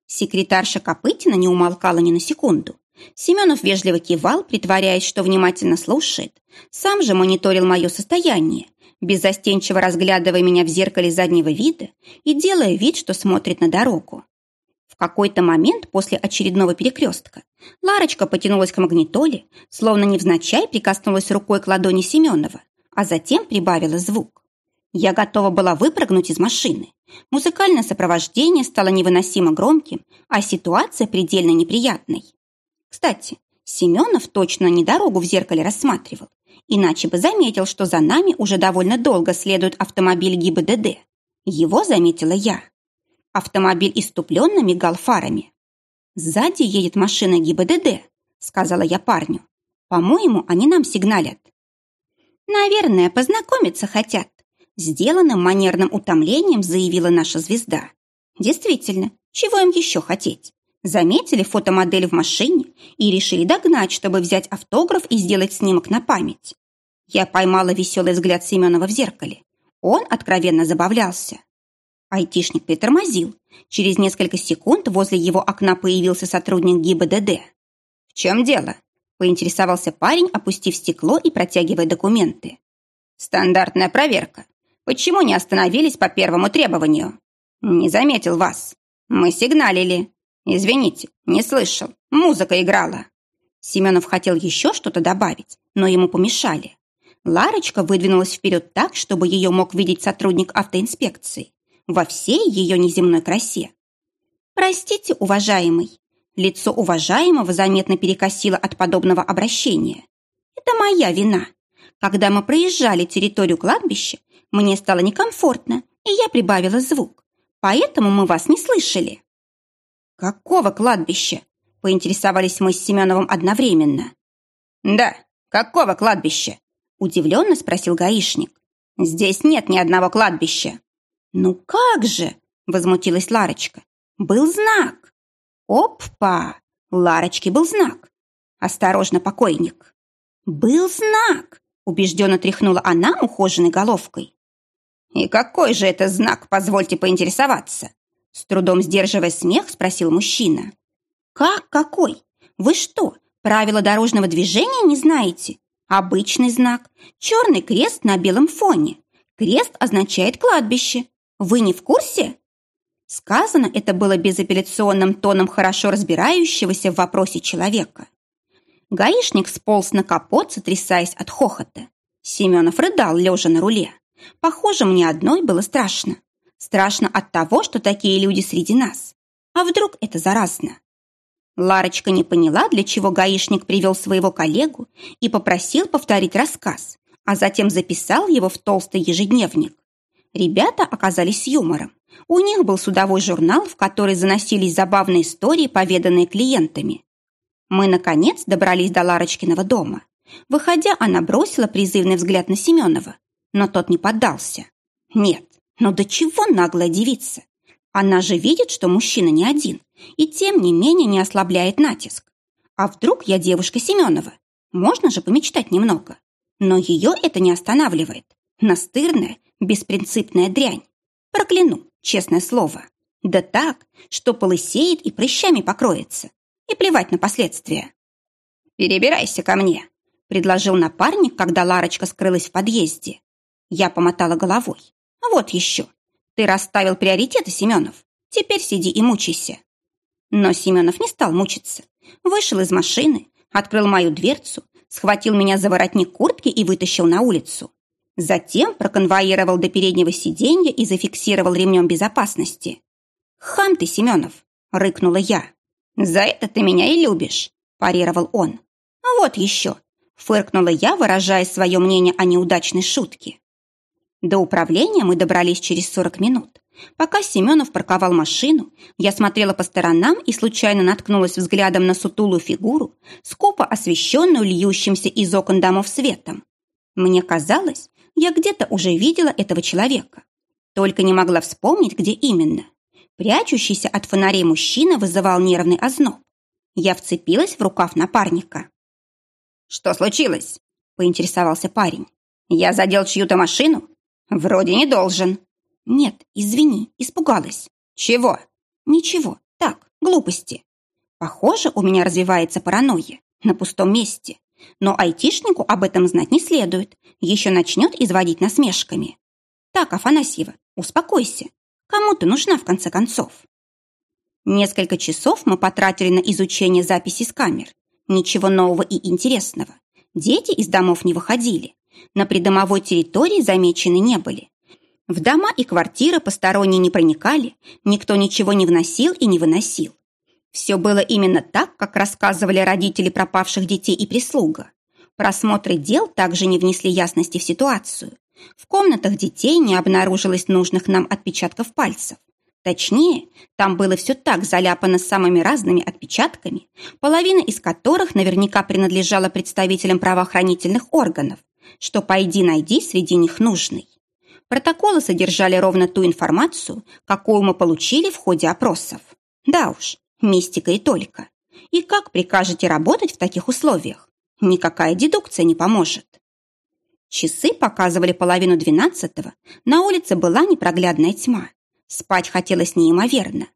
A: Секретарша Копытина не умолкала ни на секунду. Семенов вежливо кивал, притворяясь, что внимательно слушает. Сам же мониторил мое состояние, беззастенчиво разглядывая меня в зеркале заднего вида и делая вид, что смотрит на дорогу. В какой-то момент после очередного перекрестка Ларочка потянулась к магнитоле, словно невзначай прикоснулась рукой к ладони Семенова, а затем прибавила звук. Я готова была выпрыгнуть из машины. Музыкальное сопровождение стало невыносимо громким, а ситуация предельно неприятной. Кстати, Семенов точно не дорогу в зеркале рассматривал, иначе бы заметил, что за нами уже довольно долго следует автомобиль ГИБДД. Его заметила я. Автомобиль иступленно мигал фарами. «Сзади едет машина ГИБДД», — сказала я парню. «По-моему, они нам сигналят». «Наверное, познакомиться хотят», — сделанным манерным утомлением заявила наша звезда. «Действительно, чего им еще хотеть? заметили фотомодель в машине и решили догнать, чтобы взять автограф и сделать снимок на память. Я поймала веселый взгляд Семенова в зеркале. Он откровенно забавлялся. Айтишник притормозил. Через несколько секунд возле его окна появился сотрудник ГИБДД. «В чем дело?» – поинтересовался парень, опустив стекло и протягивая документы. «Стандартная проверка. Почему не остановились по первому требованию?» «Не заметил вас. Мы сигналили.
B: Извините, не слышал. Музыка играла.
A: Семенов хотел еще что-то добавить, но ему помешали. Ларочка выдвинулась вперед так, чтобы ее мог видеть сотрудник автоинспекции во всей ее неземной красе. «Простите, уважаемый». Лицо уважаемого заметно перекосило от подобного обращения. «Это моя вина. Когда мы проезжали территорию кладбища, мне стало некомфортно, и я прибавила звук. Поэтому мы вас не слышали».
B: «Какого кладбища?» – поинтересовались мы с Семеновым одновременно. «Да, какого кладбища?» – удивленно спросил гаишник. «Здесь нет ни одного кладбища».
A: «Ну как же!» – возмутилась Ларочка. «Был знак!» «Опа! Ларочке был знак!» «Осторожно, покойник!» «Был знак!» – убежденно тряхнула она ухоженной головкой.
B: «И какой же это знак, позвольте поинтересоваться?» С трудом сдерживая смех, спросил мужчина.
A: «Как какой? Вы что, правила дорожного движения не знаете? Обычный знак. Черный крест на белом фоне. Крест означает кладбище. Вы не в курсе?» Сказано это было безапелляционным тоном хорошо разбирающегося в вопросе человека. Гаишник сполз на капот, сотрясаясь от хохота. Семенов рыдал, лежа на руле. Похоже, мне одной было страшно. Страшно от того, что такие люди среди нас. А вдруг это заразно? Ларочка не поняла, для чего гаишник привел своего коллегу и попросил повторить рассказ, а затем записал его в толстый ежедневник. Ребята оказались с юмором. У них был судовой журнал, в который заносились забавные истории, поведанные клиентами. Мы, наконец, добрались до Ларочкиного дома. Выходя, она бросила призывный взгляд на Семенова, но тот не поддался. Нет, но до чего наглая девица? Она же видит, что мужчина не один, и тем не менее не ослабляет натиск. А вдруг я девушка Семенова? Можно же помечтать немного. Но ее это не останавливает. Настырная, беспринципная дрянь. Прокляну, честное слово. Да так, что полысеет и прыщами покроется. И плевать на последствия.
B: «Перебирайся ко мне», — предложил напарник, когда Ларочка скрылась в подъезде.
A: Я помотала головой. «Вот еще. Ты расставил приоритеты, Семенов. Теперь сиди и мучайся. Но Семенов не стал мучиться. Вышел из машины, открыл мою дверцу, схватил меня за воротник куртки и вытащил на улицу. Затем проконвоировал до переднего сиденья и зафиксировал ремнем безопасности. «Хам ты, Семенов!» — рыкнула я.
B: «За это ты меня и любишь!» — парировал он.
A: «Вот еще!» — фыркнула я, выражая свое мнение о неудачной шутке. До управления мы добрались через 40 минут. Пока Семенов парковал машину, я смотрела по сторонам и случайно наткнулась взглядом на сутулую фигуру, скупо освещенную льющимся из окон домов светом. Мне казалось, я где-то уже видела этого человека. Только не могла вспомнить, где именно. Прячущийся от фонарей мужчина вызывал нервный озноб. Я вцепилась в рукав напарника.
B: «Что случилось?» – поинтересовался парень. «Я задел чью-то машину? Вроде не должен».
A: «Нет, извини, испугалась».
B: «Чего?»
A: «Ничего, так, глупости». Похоже, у меня развивается паранойя. На пустом месте. Но айтишнику об этом знать не следует. Еще начнет изводить насмешками. Так, Афанасьева, успокойся. Кому ты нужна, в конце концов? Несколько часов мы потратили на изучение записей с камер. Ничего нового и интересного. Дети из домов не выходили. На придомовой территории замечены не были. В дома и квартиры посторонние не проникали, никто ничего не вносил и не выносил. Все было именно так, как рассказывали родители пропавших детей и прислуга. Просмотры дел также не внесли ясности в ситуацию. В комнатах детей не обнаружилось нужных нам отпечатков пальцев. Точнее, там было все так заляпано самыми разными отпечатками, половина из которых наверняка принадлежала представителям правоохранительных органов, что пойди найди среди них нужный. Протоколы содержали ровно ту информацию, какую мы получили в ходе опросов. Да уж, Мистика и только. И как прикажете работать в таких условиях? Никакая дедукция не поможет. Часы показывали половину двенадцатого, на улице была непроглядная тьма. Спать хотелось неимоверно.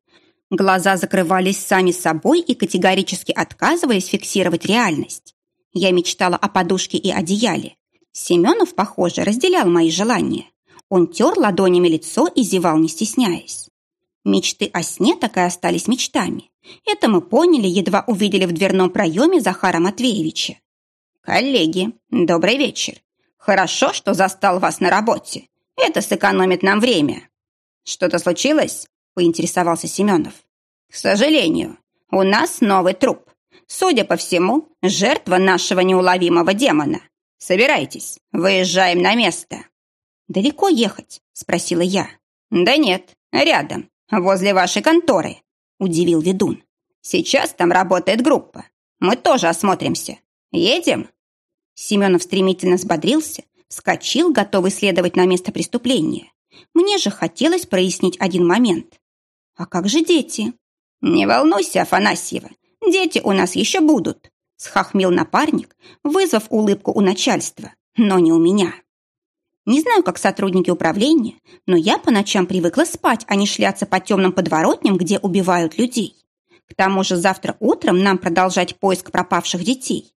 A: Глаза закрывались сами собой и категорически отказывались фиксировать реальность. Я мечтала о подушке и одеяле. Семенов, похоже, разделял мои желания. Он тер ладонями лицо и зевал, не стесняясь. Мечты о сне так и остались мечтами. Это мы поняли, едва увидели в дверном проеме Захара Матвеевича.
B: «Коллеги, добрый вечер. Хорошо, что застал вас на работе. Это сэкономит нам время». «Что-то случилось?» – поинтересовался Семенов. «К сожалению, у нас новый труп. Судя по всему, жертва нашего неуловимого демона. Собирайтесь, выезжаем на место».
A: «Далеко ехать?» – спросила я.
B: «Да нет, рядом, возле вашей конторы», – удивил ведун. «Сейчас там работает группа. Мы тоже осмотримся. Едем?»
A: Семенов стремительно взбодрился, вскочил, готовый следовать на место преступления. Мне же хотелось прояснить один момент. «А как же дети?»
B: «Не волнуйся, Афанасьева, дети у нас еще будут», схохмил напарник, вызвав улыбку у начальства, но не у меня. Не знаю, как сотрудники управления, но я по ночам привыкла спать, а не шляться по темным подворотням, где убивают людей. К тому же завтра утром нам продолжать поиск пропавших детей.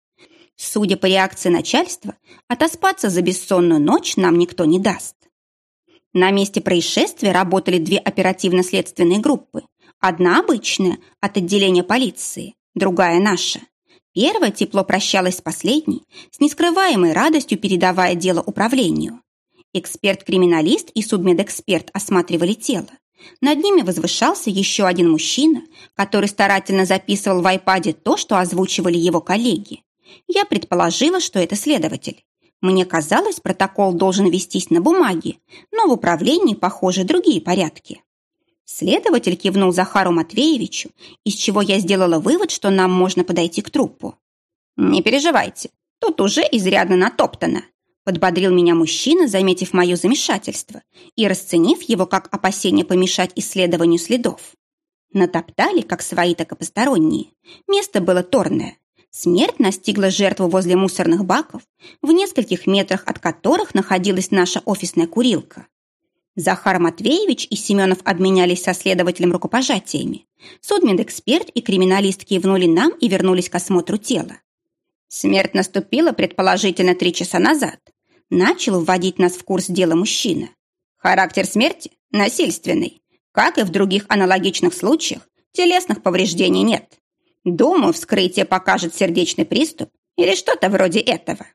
B: Судя по реакции начальства, отоспаться за бессонную ночь нам никто не даст. На месте происшествия работали две оперативно-следственные группы. Одна обычная, от отделения полиции, другая наша. Первая тепло прощалась с последней, с нескрываемой радостью передавая дело управлению. Эксперт-криминалист и судмедэксперт осматривали тело. Над ними возвышался еще один мужчина, который старательно записывал в айпаде то, что озвучивали его коллеги. Я предположила, что это следователь. Мне казалось, протокол должен вестись на бумаге, но в управлении, похоже, другие порядки. Следователь кивнул Захару Матвеевичу, из чего я сделала вывод, что нам можно подойти к трупу. «Не переживайте, тут уже изрядно натоптано», подбодрил меня мужчина, заметив мое замешательство и расценив его как опасение помешать исследованию следов. Натоптали как свои, так и посторонние. Место было торное. Смерть настигла жертву возле мусорных баков, в нескольких метрах от которых находилась наша офисная курилка. Захар Матвеевич и Семенов обменялись со следователем рукопожатиями. Судмедэксперт и криминалист кивнули нам и вернулись к осмотру тела. Смерть наступила предположительно три часа назад. Начал вводить нас в курс дела мужчина. Характер смерти насильственный. Как и в других аналогичных случаях, телесных повреждений нет. Думаю, вскрытие покажет сердечный приступ или что-то вроде этого.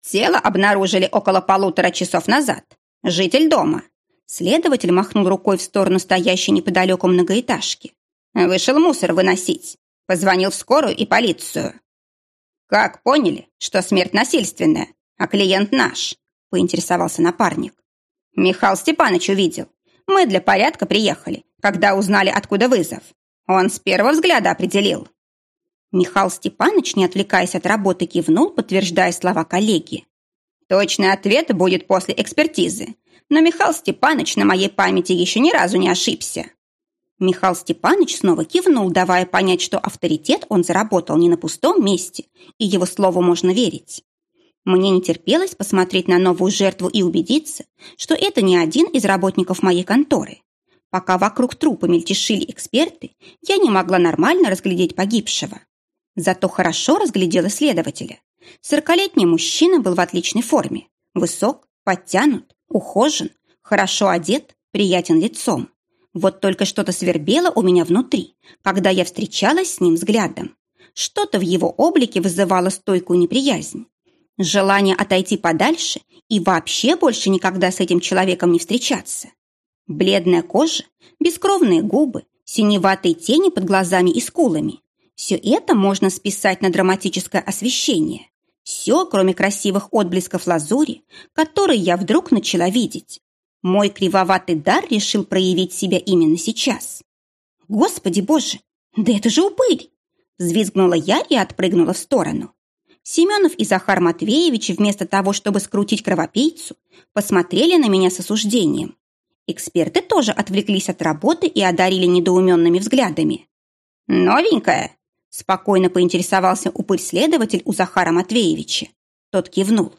B: Тело обнаружили около полутора часов назад. Житель дома. Следователь махнул рукой в сторону стоящей неподалеку многоэтажки. Вышел мусор выносить. Позвонил в скорую и полицию. «Как поняли, что смерть насильственная, а клиент наш?» поинтересовался напарник. Михаил Степанович увидел. Мы для порядка приехали, когда узнали, откуда вызов. Он с первого взгляда определил. Михаил Степанович, не отвлекаясь от работы, кивнул, подтверждая слова коллеги. «Точный ответ будет после экспертизы. Но Михаил Степанович на моей памяти еще ни разу не ошибся». Михаил Степанович снова кивнул, давая понять, что авторитет он заработал не на пустом месте, и его слову можно верить. Мне не терпелось посмотреть на новую жертву и убедиться, что это не один из работников моей конторы. Пока вокруг трупа мельтешили эксперты, я не могла нормально разглядеть погибшего. Зато хорошо разглядела следователя. Сорокалетний мужчина был в отличной форме. Высок, подтянут, ухожен, хорошо одет, приятен лицом. Вот только что-то свербело у меня внутри, когда я встречалась с ним взглядом. Что-то в его облике вызывало стойкую неприязнь. Желание отойти подальше и вообще больше никогда с этим человеком не встречаться. Бледная кожа, бескровные губы, синеватые тени под глазами и скулами, все это можно списать на драматическое освещение. Все, кроме красивых отблесков лазури, которые я вдруг начала видеть. Мой кривоватый дар решил проявить себя именно сейчас. Господи боже, да это же упырь! Взвизгнула я и отпрыгнула в сторону. Семенов и Захар Матвеевич вместо того, чтобы скрутить кровопийцу, посмотрели на меня с осуждением. Эксперты тоже отвлеклись от работы и одарили недоуменными взглядами. «Новенькая?» Спокойно поинтересовался упырь-следователь у Захара Матвеевича. Тот кивнул.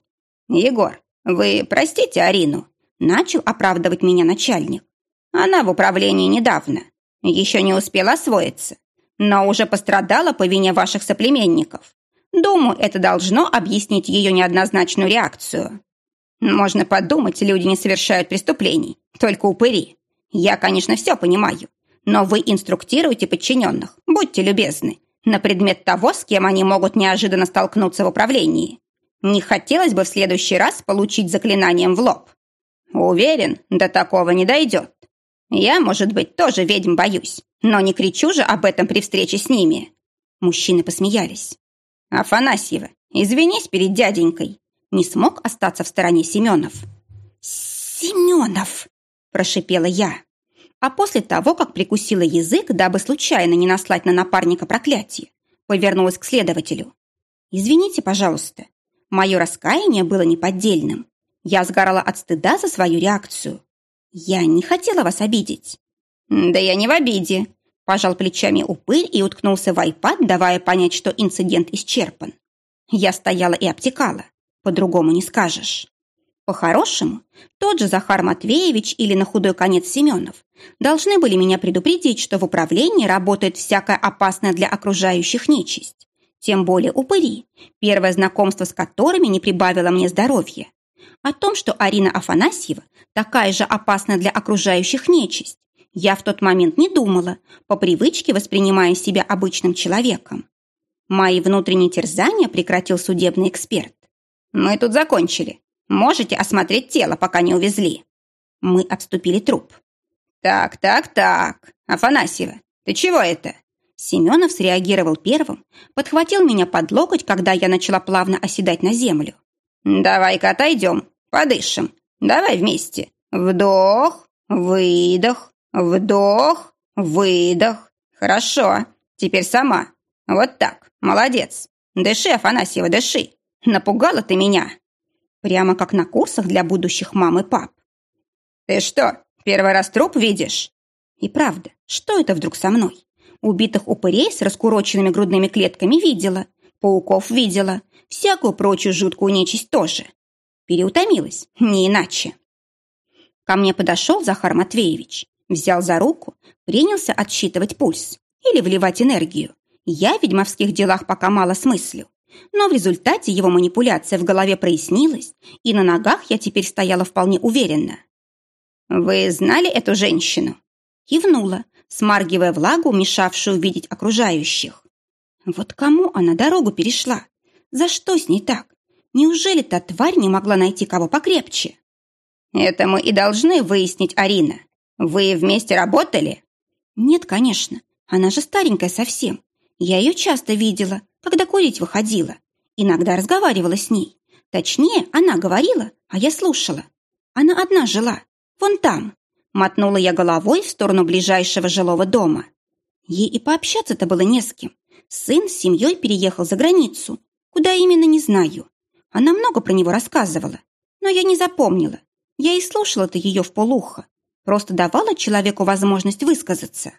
B: «Егор, вы простите Арину?» Начал оправдывать меня начальник. Она в управлении недавно. Еще не успела освоиться. Но уже пострадала по вине ваших соплеменников. Думаю, это должно объяснить ее неоднозначную реакцию. Можно подумать, люди не совершают преступлений, только упыри. Я, конечно, все понимаю, но вы инструктируете подчиненных, будьте любезны, на предмет того, с кем они могут неожиданно столкнуться в управлении. Не хотелось бы в следующий раз получить заклинанием в лоб. Уверен, до такого не дойдет. Я, может быть, тоже ведьм боюсь, но не кричу же об этом при встрече с ними. Мужчины посмеялись. Афанасьева, извинись перед дяденькой. Не смог остаться в стороне Семенов. Семенов, прошипела я. А после того, как прикусила язык, дабы случайно не наслать на напарника проклятие, повернулась к следователю. «Извините, пожалуйста, мое раскаяние было неподдельным. Я сгорала от стыда за свою реакцию. Я не хотела вас обидеть». «Да я не в обиде», – пожал плечами упырь и уткнулся в айпад, давая понять, что инцидент исчерпан. Я стояла и обтекала. По-другому не скажешь. По-хорошему, тот же Захар Матвеевич или на худой конец Семенов должны были меня предупредить, что в управлении работает всякая опасная для окружающих нечисть. Тем более упыри, первое знакомство с которыми не прибавило мне здоровья. О том, что Арина Афанасьева такая же опасная для окружающих нечисть, я в тот момент не думала, по привычке воспринимая себя обычным человеком. Мои внутренние терзания прекратил судебный эксперт. «Мы тут закончили. Можете осмотреть тело, пока не увезли». Мы обступили труп. «Так, так, так. Афанасьева, ты чего это?» Семенов среагировал первым, подхватил меня под локоть, когда я начала плавно оседать на землю. «Давай-ка отойдем, подышим. Давай вместе. Вдох, выдох, вдох, выдох. Хорошо. Теперь сама. Вот так. Молодец. Дыши, Афанасьева, дыши. Напугала ты меня. Прямо как на курсах для будущих мам и пап. Ты что, первый раз труп видишь? И правда, что это вдруг со мной? Убитых упырей с раскуроченными грудными клетками видела, пауков видела, всякую прочую жуткую нечисть тоже. Переутомилась, не иначе. Ко мне подошел Захар Матвеевич, взял за руку, принялся отсчитывать пульс или вливать энергию. Я в ведьмовских делах пока мало смыслю. Но в результате его манипуляция в голове прояснилась, и на ногах я теперь стояла вполне уверенно. «Вы знали эту женщину?» Кивнула, смаргивая влагу, мешавшую видеть окружающих. Вот кому она дорогу перешла? За что с ней так? Неужели та тварь не могла найти кого покрепче? Это мы и должны выяснить, Арина. Вы вместе работали? Нет, конечно. Она же старенькая совсем. Я ее часто видела, когда курить выходила. Иногда разговаривала с ней. Точнее, она говорила, а я слушала. Она одна жила. Вон там. Мотнула я головой в сторону ближайшего жилого дома. Ей и пообщаться-то было не с кем. Сын с семьей переехал за границу. Куда именно, не знаю. Она много про него рассказывала. Но я не запомнила. Я и слушала-то ее в полухо. Просто давала человеку возможность высказаться.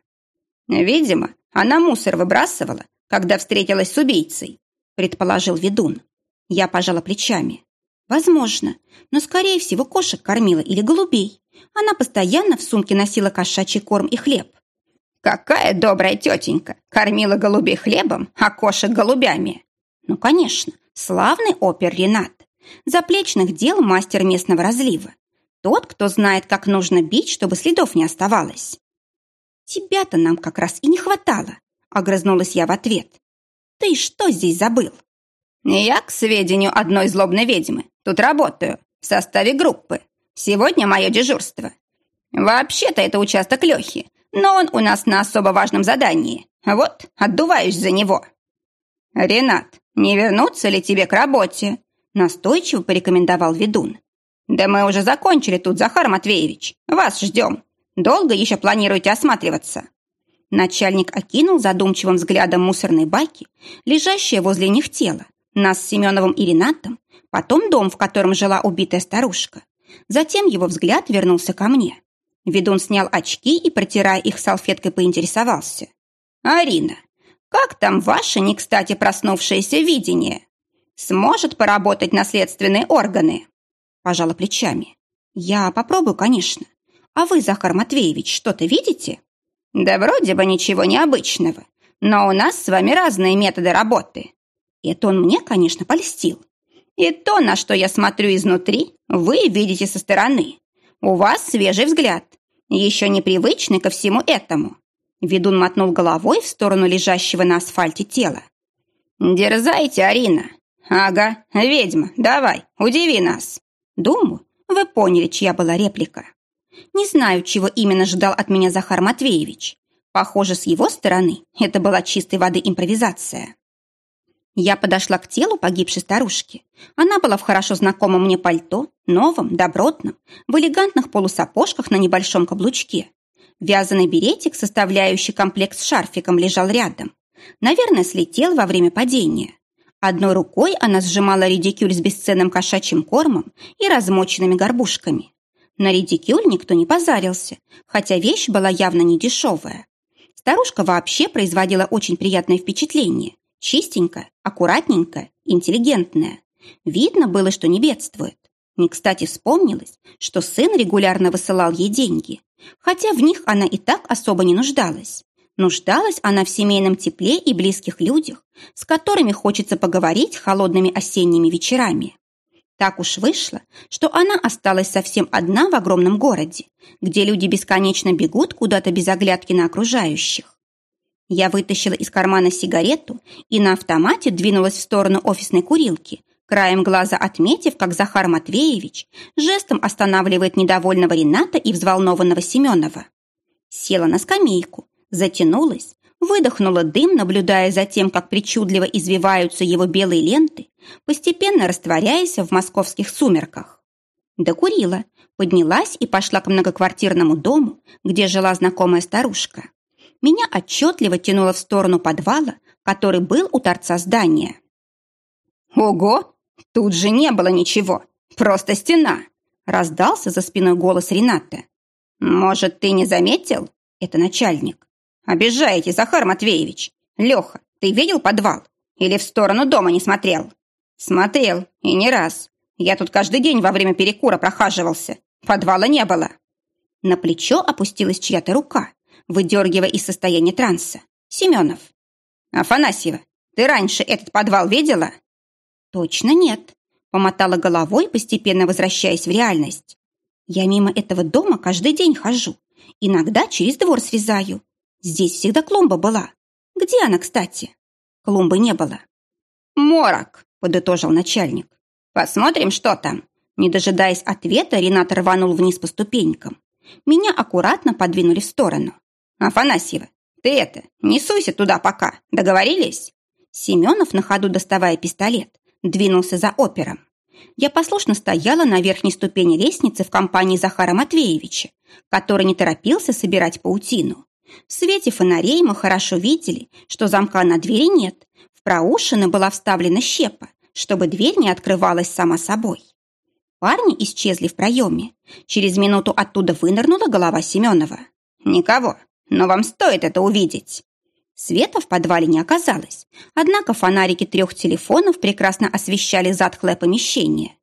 B: Видимо, она мусор выбрасывала, когда встретилась с убийцей, предположил ведун. Я пожала плечами. Возможно, но, скорее всего, кошек кормила или голубей. Она постоянно в сумке носила кошачий корм и хлеб. Какая добрая тетенька! Кормила голубей хлебом, а кошек голубями. Ну, конечно, славный опер Ренат. Заплечных дел мастер местного разлива. Тот, кто знает, как нужно бить, чтобы следов не оставалось. «Тебя-то нам как раз и не хватало», — огрызнулась я в ответ. «Ты что здесь забыл?» «Я, к сведению одной злобной ведьмы, тут работаю, в составе группы. Сегодня мое дежурство. Вообще-то это участок Лехи, но он у нас на особо важном задании. Вот, отдуваюсь за него». «Ренат, не вернуться ли тебе к работе?» Настойчиво порекомендовал ведун. «Да мы уже закончили тут, Захар Матвеевич. Вас ждем. Долго еще планируете осматриваться?» Начальник окинул задумчивым взглядом мусорной баки, лежащее возле них тело, нас с Семеновым и Ренатом, потом дом, в котором жила убитая старушка. Затем его взгляд вернулся ко мне. Ведун снял очки и, протирая их салфеткой, поинтересовался. «Арина, как там ваше, не кстати, проснувшееся видение? Сможет поработать наследственные органы?» Пожала плечами. «Я попробую, конечно. А вы, Захар Матвеевич, что-то видите? Да вроде бы ничего необычного. Но у нас с вами разные методы работы. Это он мне, конечно, польстил. И то, на что я смотрю изнутри, вы видите со стороны. У вас свежий взгляд, еще непривычный ко всему этому. Ведун мотнул головой в сторону лежащего на асфальте тела. «Дерзайте, Арина!» «Ага, ведьма, давай, удиви нас!» Думаю, вы поняли, чья была реплика. Не знаю, чего именно ждал от меня Захар Матвеевич. Похоже, с его стороны это была чистой воды импровизация. Я подошла к телу погибшей старушки. Она была в хорошо знакомом мне пальто, новом, добротном, в элегантных полусапожках на небольшом каблучке. Вязаный беретик, составляющий комплект с шарфиком, лежал рядом. Наверное, слетел во время падения. Одной рукой она сжимала редикюль с бесценным кошачьим кормом и размоченными горбушками. На редикюль никто не позарился, хотя вещь была явно не дешевая. Старушка вообще производила очень приятное впечатление. Чистенькая, аккуратненькая, интеллигентная. Видно было, что не бедствует. Не кстати вспомнилось, что сын регулярно высылал ей деньги, хотя в них она и так особо не нуждалась. Нуждалась она в семейном тепле и близких людях, с которыми хочется поговорить холодными осенними вечерами. Так уж вышло, что она осталась совсем одна в огромном городе, где люди бесконечно бегут куда-то без оглядки на окружающих. Я вытащила из кармана сигарету и на автомате двинулась в сторону офисной курилки, краем глаза отметив, как Захар Матвеевич жестом останавливает недовольного Рената и взволнованного Семенова. Села на скамейку, затянулась, выдохнула дым, наблюдая за тем, как причудливо извиваются его белые ленты, постепенно растворяясь в московских сумерках. Докурила, поднялась и пошла к многоквартирному дому, где жила знакомая старушка меня отчетливо тянуло в сторону подвала, который был у торца здания. «Ого! Тут же не было ничего! Просто стена!» раздался за спиной голос Рената. «Может, ты не заметил?» Это начальник. «Обижаете, Захар Матвеевич! Леха, ты видел подвал? Или в сторону дома не смотрел?» «Смотрел, и не раз. Я тут каждый день во время перекура прохаживался. Подвала не было». На плечо опустилась чья-то рука, выдергивая из состояния транса. «Семенов». «Афанасьева, ты раньше этот подвал видела?» «Точно нет», — помотала головой, постепенно возвращаясь в реальность. «Я мимо этого дома каждый день хожу. Иногда через двор срезаю. Здесь всегда клумба была. Где она, кстати?» Клумбы не было.
A: «Морок», — подытожил начальник. «Посмотрим, что там».
B: Не дожидаясь ответа, Ренат рванул вниз по ступенькам. Меня аккуратно подвинули в сторону. «Афанасьева, ты это, не суйся туда пока, договорились?» Семенов, на ходу доставая пистолет, двинулся за опером. Я послушно стояла на верхней ступени лестницы в компании Захара Матвеевича, который не торопился собирать паутину. В свете фонарей мы хорошо видели, что замка на двери нет. В проушины была вставлена щепа, чтобы дверь не открывалась сама собой. Парни исчезли в проеме. Через минуту оттуда вынырнула голова Семенова. «Никого но вам стоит это увидеть». Света в подвале не оказалось, однако фонарики трех телефонов прекрасно освещали затхлое помещение.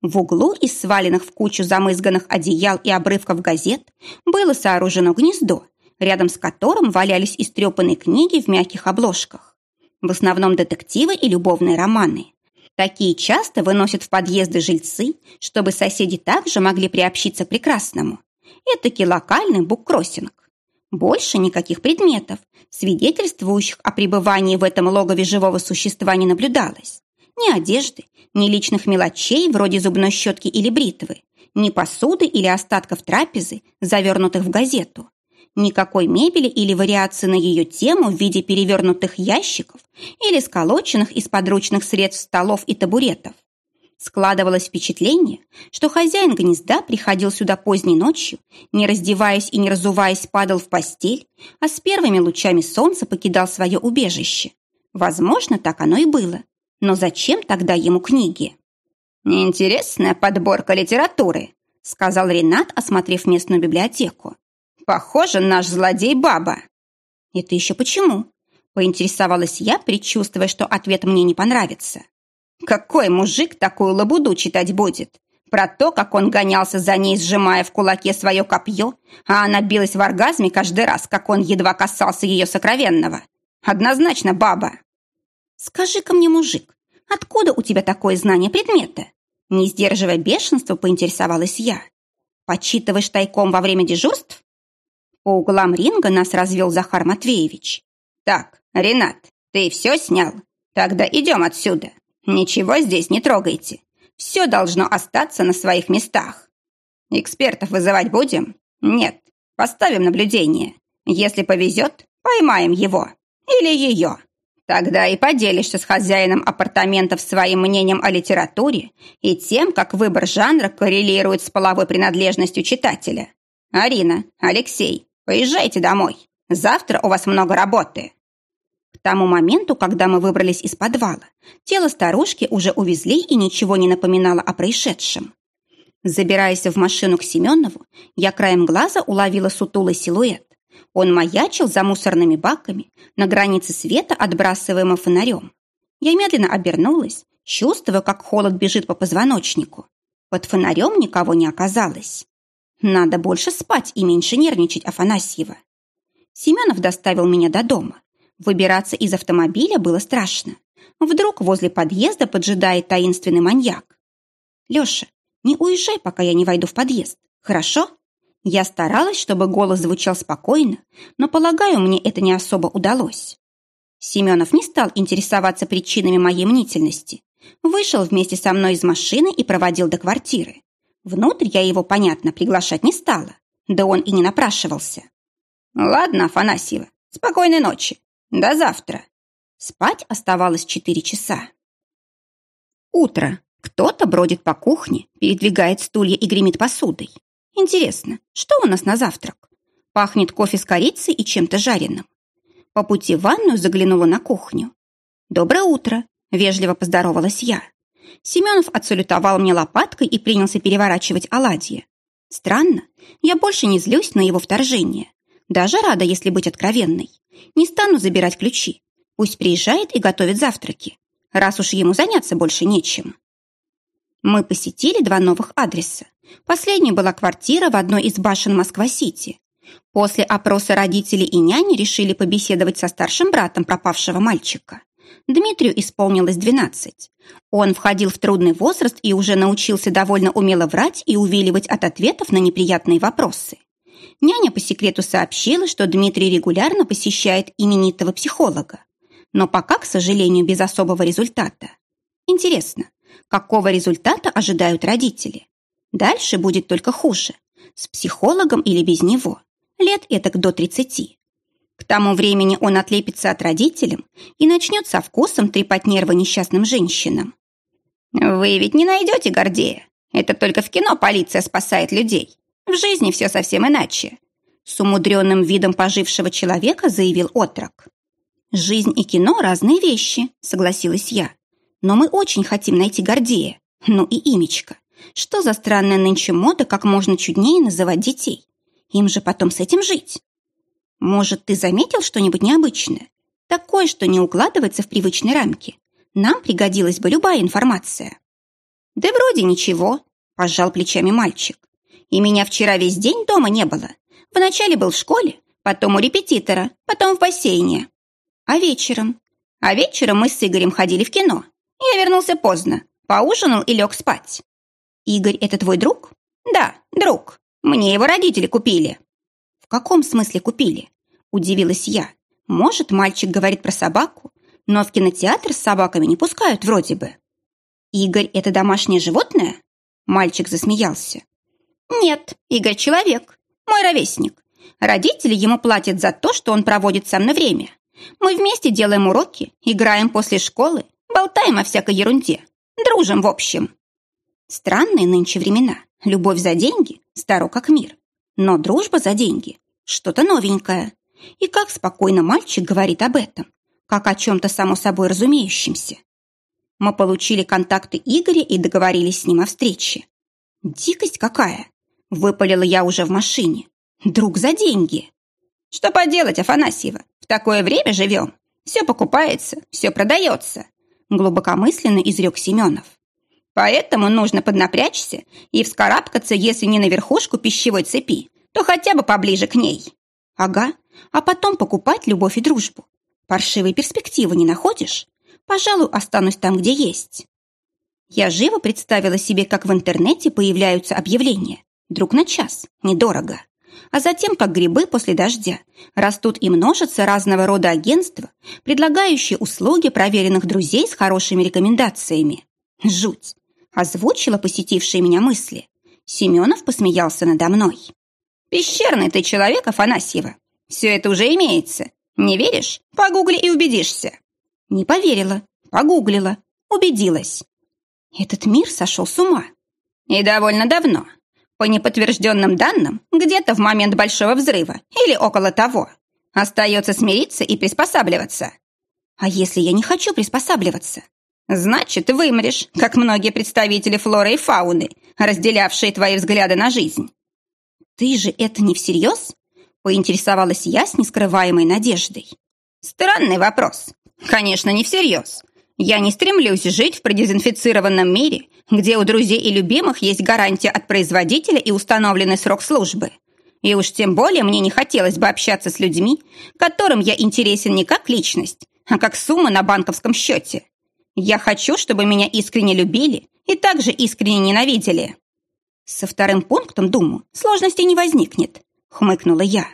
B: В углу из сваленных в кучу замызганных одеял и обрывков газет было сооружено гнездо, рядом с которым валялись истрепанные книги в мягких обложках. В основном детективы и любовные романы. Такие часто выносят в подъезды жильцы, чтобы соседи также могли приобщиться к прекрасному. Этакий локальный буккроссинг. Больше никаких предметов, свидетельствующих о пребывании в этом логове живого существа не наблюдалось. Ни одежды, ни личных мелочей вроде зубной щетки или бритвы, ни посуды или остатков трапезы, завернутых в газету. Никакой мебели или вариации на ее тему в виде перевернутых ящиков или сколоченных из подручных средств столов и табуретов. Складывалось впечатление, что хозяин гнезда приходил сюда поздней ночью, не раздеваясь и не разуваясь, падал в постель, а с первыми лучами солнца покидал свое убежище. Возможно, так оно и было. Но зачем тогда ему книги?
A: «Интересная подборка литературы», — сказал Ренат, осмотрев местную библиотеку. «Похоже, наш злодей баба».
B: «Это еще почему?» — поинтересовалась я, предчувствуя, что ответ мне не понравится.
A: Какой мужик такую лабуду читать будет? Про то, как он гонялся за ней, сжимая в кулаке свое копье, а она билась в оргазме каждый раз, как он едва касался ее сокровенного. Однозначно баба.
B: «Скажи-ка мне, мужик, откуда у тебя такое знание предмета?» Не сдерживая бешенства, поинтересовалась я. «Почитываешь тайком во время дежурств?»
A: По углам ринга нас развел Захар Матвеевич. «Так, Ренат, ты все снял? Тогда идем отсюда. Ничего здесь не трогайте. Все должно остаться на своих местах. Экспертов вызывать будем? Нет. Поставим наблюдение. Если повезет, поймаем его. Или ее. Тогда и поделишься с хозяином апартаментов своим мнением о литературе и тем, как выбор жанра коррелирует с половой принадлежностью читателя. Арина, Алексей, поезжайте домой. Завтра у вас много работы. К тому моменту, когда мы выбрались из подвала, тело старушки уже увезли и ничего не напоминало о происшедшем. Забираясь в машину к Семенову, я краем глаза уловила сутулый силуэт. Он маячил за мусорными баками на границе света, отбрасываемого фонарем. Я медленно обернулась, чувствуя, как холод бежит по позвоночнику. Под фонарем никого не оказалось. Надо больше спать и меньше нервничать, Афанасьева. Семенов доставил меня до дома. Выбираться из автомобиля было страшно. Вдруг возле подъезда поджидает таинственный маньяк. «Леша, не уезжай, пока я не войду в подъезд, хорошо?» Я старалась, чтобы голос звучал спокойно, но, полагаю, мне это не особо удалось. Семенов не стал интересоваться причинами моей мнительности. Вышел вместе со мной из машины и проводил до квартиры. Внутрь я его, понятно, приглашать не стала. Да он и не напрашивался. «Ладно, Афанасьева, спокойной ночи. До завтра». Спать оставалось четыре часа. Утро. Кто-то бродит по кухне, передвигает стулья и гремит посудой. Интересно, что у нас на завтрак? Пахнет кофе с корицей и чем-то жареным. По пути в ванную заглянула на кухню. «Доброе утро!» – вежливо поздоровалась я. Семенов отсалютовал мне лопаткой и принялся переворачивать оладьи. Странно, я больше не злюсь на его вторжение. Даже рада, если быть откровенной. Не стану забирать ключи. Пусть приезжает и готовит завтраки, раз уж ему заняться больше нечем. Мы посетили два новых адреса. Последней была квартира в одной из башен Москва-Сити. После опроса родителей и няни решили побеседовать со старшим братом пропавшего мальчика. Дмитрию исполнилось 12. Он входил в трудный возраст и уже научился довольно умело врать и увиливать от ответов на неприятные вопросы. Няня по секрету сообщила, что Дмитрий регулярно посещает именитого психолога. Но пока, к сожалению, без особого результата. Интересно, какого результата ожидают родители. Дальше будет только хуже. С психологом или без него. Лет этак до 30. Тому времени он отлепится от родителям и начнет со вкусом трепать нервы несчастным женщинам. «Вы ведь не найдете Гордея. Это только в кино полиция спасает людей. В жизни все совсем иначе», с умудренным видом пожившего человека заявил отрок. «Жизнь и кино – разные вещи», – согласилась я. Но мы очень хотим найти Гордея. Ну и имечко. Что за странная нынче мода, как можно чуднее называть детей? Им же потом с этим жить. Может, ты заметил что-нибудь необычное? Такое, что не укладывается в привычные рамки. Нам пригодилась бы любая информация. Да вроде ничего, пожал плечами мальчик. И меня вчера весь день дома не было. Вначале был в школе, потом у репетитора, потом в бассейне. А вечером? А вечером мы с Игорем ходили в кино. Я вернулся поздно, поужинал и лег спать. Игорь – это твой друг? Да, друг. Мне его родители купили. В каком смысле купили? Удивилась я. Может, мальчик говорит про собаку, но в кинотеатр с собаками не пускают вроде бы. Игорь – это домашнее животное? Мальчик засмеялся. Нет, Игорь – человек, мой ровесник. Родители ему платят за то, что он проводит со мной время. Мы вместе делаем уроки, играем после школы Болтаем о всякой ерунде. Дружим в общем. Странные нынче времена. Любовь за деньги старо как мир. Но дружба за деньги – что-то новенькое. И как спокойно мальчик говорит об этом, как о чем-то само собой разумеющемся. Мы получили контакты Игоря и договорились с ним о встрече. Дикость какая! Выпалила я уже в машине. Друг за деньги. Что поделать, Афанасьева, в такое время живем. Все покупается, все продается глубокомысленно изрек Семенов. Поэтому нужно поднапрячься и вскарабкаться, если не на верхушку пищевой цепи, то хотя бы поближе к ней. Ага, а потом покупать любовь и дружбу. Паршивые перспективы не находишь? Пожалуй, останусь там, где есть. Я живо представила себе, как в интернете появляются объявления. Друг на час, недорого. а затем, как грибы после дождя, растут и множатся разного рода агентства, предлагающие услуги проверенных друзей с хорошими рекомендациями. Жуть! Озвучила посетившие меня мысли. Семенов посмеялся надо мной. «Пещерный ты человек, Афанасьева. Все это уже имеется. Не веришь? Погугли и убедишься». Не поверила, погуглила, убедилась. Этот мир сошел с ума. И довольно давно. По неподтвержденным данным, где-то в момент большого взрыва или около того. Остается смириться и приспосабливаться. А если я не хочу приспосабливаться? Значит, вымрешь, как многие представители флоры и фауны, разделявшие твои взгляды на жизнь. Ты же это не всерьез? Поинтересовалась я с нескрываемой надеждой. Странный вопрос. Конечно, не всерьез. Я не стремлюсь жить в продезинфицированном мире, где у друзей и любимых есть гарантия от производителя и установленный срок службы. И уж тем более мне не хотелось бы общаться с людьми, которым я интересен не как личность, а как сумма на банковском счете. Я хочу, чтобы меня искренне любили и также искренне ненавидели. Со вторым пунктом, думаю, сложностей не возникнет, хмыкнула я.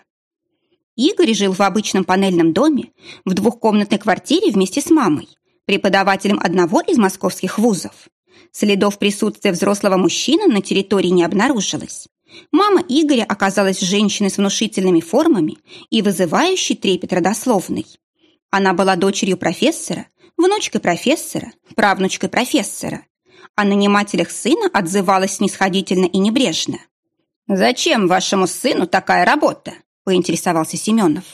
A: Игорь жил в обычном панельном доме в двухкомнатной квартире вместе с мамой, преподавателем одного из московских вузов. Следов присутствия взрослого мужчины на территории не обнаружилось. Мама Игоря оказалась женщиной с внушительными формами и вызывающей трепет родословной. Она была дочерью профессора, внучкой профессора, правнучкой профессора. О нанимателях сына отзывалась снисходительно и небрежно. «Зачем вашему сыну такая работа?» – поинтересовался Семенов.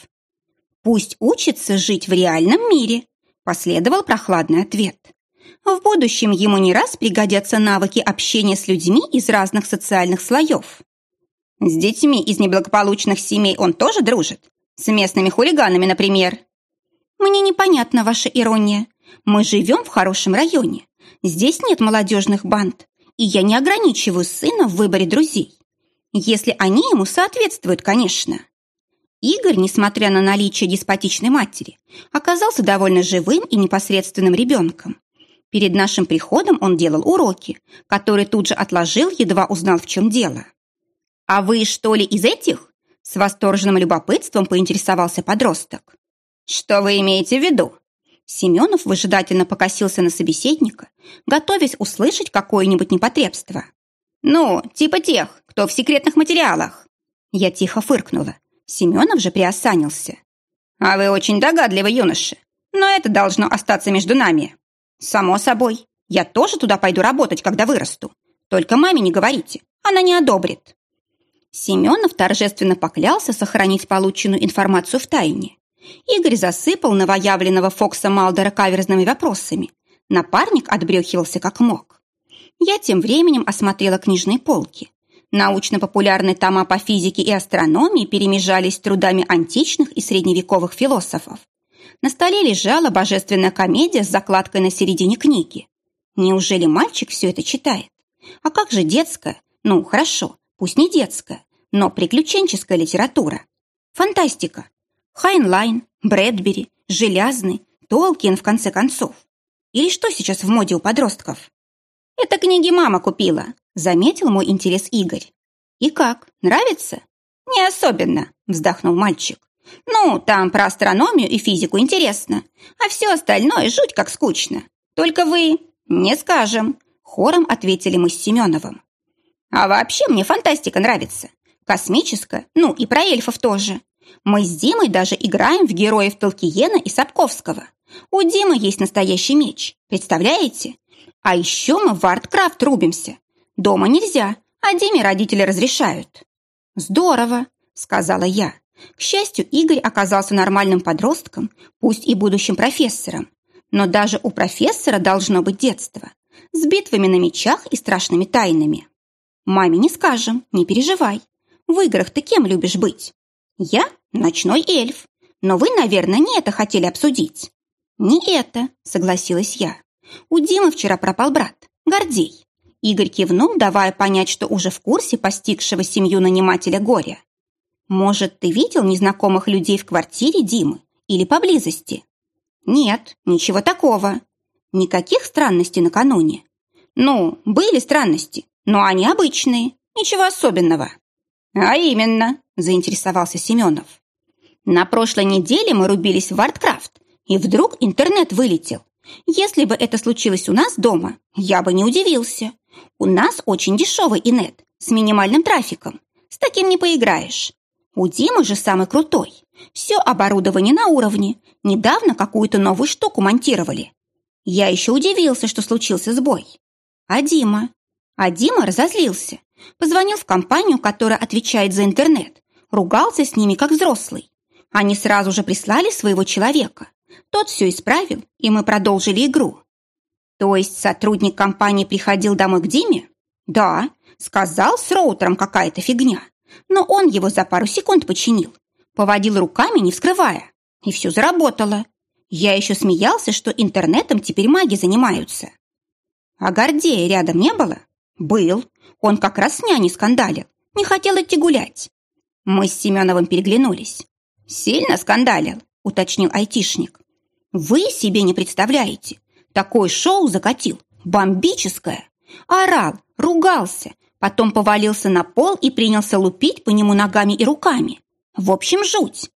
A: «Пусть учится жить в реальном мире», Последовал прохладный ответ. В будущем ему не раз пригодятся навыки общения с людьми из разных социальных слоев. С детьми из неблагополучных семей он тоже дружит? С местными хулиганами, например? Мне непонятна ваша ирония. Мы живем в хорошем районе. Здесь нет молодежных банд, и я не ограничиваю сына в выборе друзей. Если они ему соответствуют, конечно. Игорь, несмотря на наличие деспотичной матери, оказался довольно живым и непосредственным ребенком. Перед нашим приходом он делал уроки, которые тут же отложил, едва узнал, в чем дело. «А вы, что ли, из этих?» С восторженным любопытством поинтересовался подросток. «Что вы имеете в виду?» Семенов выжидательно покосился на собеседника, готовясь услышать какое-нибудь непотребство. «Ну, типа тех, кто в секретных материалах». Я тихо фыркнула. Семенов же приосанился. «А вы очень догадливый юноша, но это должно остаться между нами. Само собой, я тоже туда пойду работать, когда вырасту. Только маме не говорите, она не одобрит». Семенов торжественно поклялся сохранить полученную информацию в тайне. Игорь засыпал новоявленного Фокса Малдера каверзными вопросами. Напарник отбрехивался как мог. Я тем временем осмотрела книжные полки. Научно-популярные тома по физике и астрономии перемежались с трудами античных и средневековых философов. На столе лежала божественная комедия с закладкой на середине книги. Неужели мальчик все это читает? А как же детская? Ну, хорошо, пусть не детская, но приключенческая литература. Фантастика. Хайнлайн, Брэдбери, Желязный, Толкин, в конце концов. Или что сейчас в моде у подростков? Это книги мама купила, Заметил мой интерес Игорь. «И как, нравится?» «Не особенно», — вздохнул мальчик. «Ну, там про астрономию и физику интересно, а все остальное жуть как скучно. Только вы...» «Не скажем», — хором ответили мы с Семеновым. «А вообще мне фантастика нравится. Космическая, ну и про эльфов тоже. Мы с Димой даже играем в героев Толкиена и Сапковского. У Димы есть настоящий меч, представляете? А еще мы в Арткрафт рубимся. Дома нельзя, а Диме родители разрешают». «Здорово», — сказала я. К счастью, Игорь оказался нормальным подростком, пусть и будущим профессором. Но даже у профессора должно быть детство. С битвами на мечах и страшными тайнами. Маме не скажем, не переживай. В играх ты кем любишь быть? Я – ночной эльф. Но вы, наверное, не это хотели обсудить. Не это, согласилась я. У Димы вчера пропал брат, Гордей. Игорь кивнул, давая понять, что уже в курсе постигшего семью нанимателя горя. «Может, ты видел незнакомых людей в квартире Димы или поблизости?» «Нет, ничего такого. Никаких странностей накануне?» «Ну, были странности, но они обычные, ничего особенного».
B: А именно, заинтересовался Семенов. На прошлой неделе мы рубились в Вардкрафт, и вдруг интернет вылетел. Если бы это случилось у нас дома, я бы не удивился. У нас очень дешевый инет с минимальным трафиком. С таким не поиграешь. У Димы же самый крутой. Все оборудование на уровне. Недавно какую-то новую штуку монтировали. Я еще удивился, что случился сбой. А Дима? А Дима разозлился. Позвонил в компанию, которая отвечает за интернет. Ругался с ними, как взрослый. Они сразу же прислали своего человека. Тот все исправил, и мы продолжили игру. То есть сотрудник компании приходил домой к Диме? Да, сказал с роутером какая-то фигня. Но он его за пару секунд починил. Поводил руками, не вскрывая. И все заработало. Я еще смеялся, что интернетом теперь маги занимаются. А Гордея рядом не было? Был. Он как раз с няней скандалил. Не хотел идти гулять. Мы с Семеновым переглянулись. Сильно скандалил, уточнил айтишник. Вы себе не представляете. Такое шоу закатил. Бомбическое. Орал, ругался, потом повалился на пол и принялся лупить по нему ногами и руками. В общем, жуть.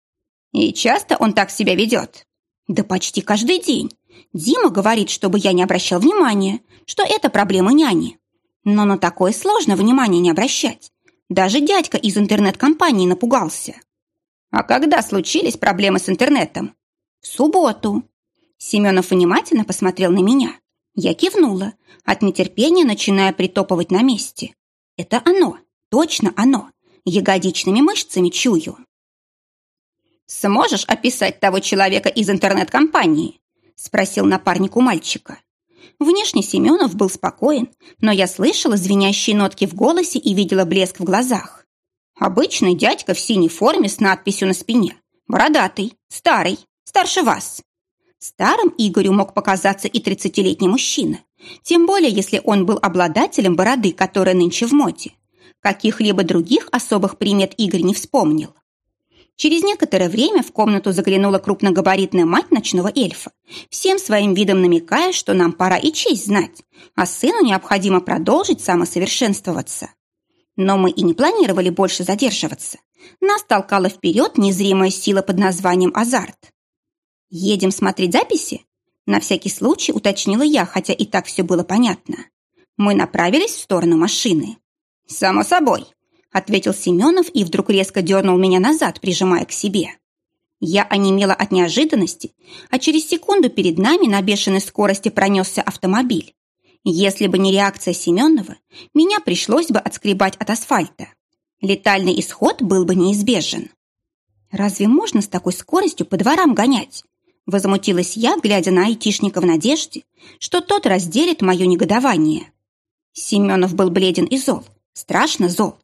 B: И часто он так себя ведет? Да почти каждый день. Дима говорит, чтобы я не обращал внимания, что это проблема няни. Но на такое сложно внимания не обращать. Даже дядька из интернет-компании напугался. А когда случились проблемы с интернетом? В субботу. Семенов внимательно посмотрел на меня. Я кивнула, от нетерпения начиная притопывать на месте. Это оно, точно оно. Ягодичными мышцами чую. «Сможешь описать того человека из интернет-компании?» спросил напарник у мальчика. Внешне Семенов был спокоен, но я слышала звенящие нотки в голосе и видела блеск в глазах. Обычный дядька в синей форме с надписью на спине. Бородатый, старый, старше вас. Старым Игорю мог показаться и тридцатилетний мужчина, тем более если он был обладателем бороды, которая нынче в моде. Каких-либо других особых примет Игорь не вспомнил. Через некоторое время в комнату заглянула крупногабаритная мать ночного эльфа, всем своим видом намекая, что нам пора и честь знать, а сыну необходимо продолжить самосовершенствоваться. Но мы и не планировали больше задерживаться. Нас толкала вперед незримая сила под названием «Азарт». «Едем смотреть записи?» На всякий случай уточнила я, хотя и так все было понятно. Мы направились в сторону машины. «Само собой», — ответил Семенов и вдруг резко дернул меня назад, прижимая к себе. Я онемела от неожиданности, а через секунду перед нами на бешеной скорости пронесся автомобиль. Если бы не реакция Семенова, меня пришлось бы отскребать от асфальта. Летальный исход был бы неизбежен. Разве можно с такой скоростью по дворам гонять? Возмутилась я, глядя на айтишника в надежде, что тот разделит мое негодование. Семенов был бледен и зол, страшно зол,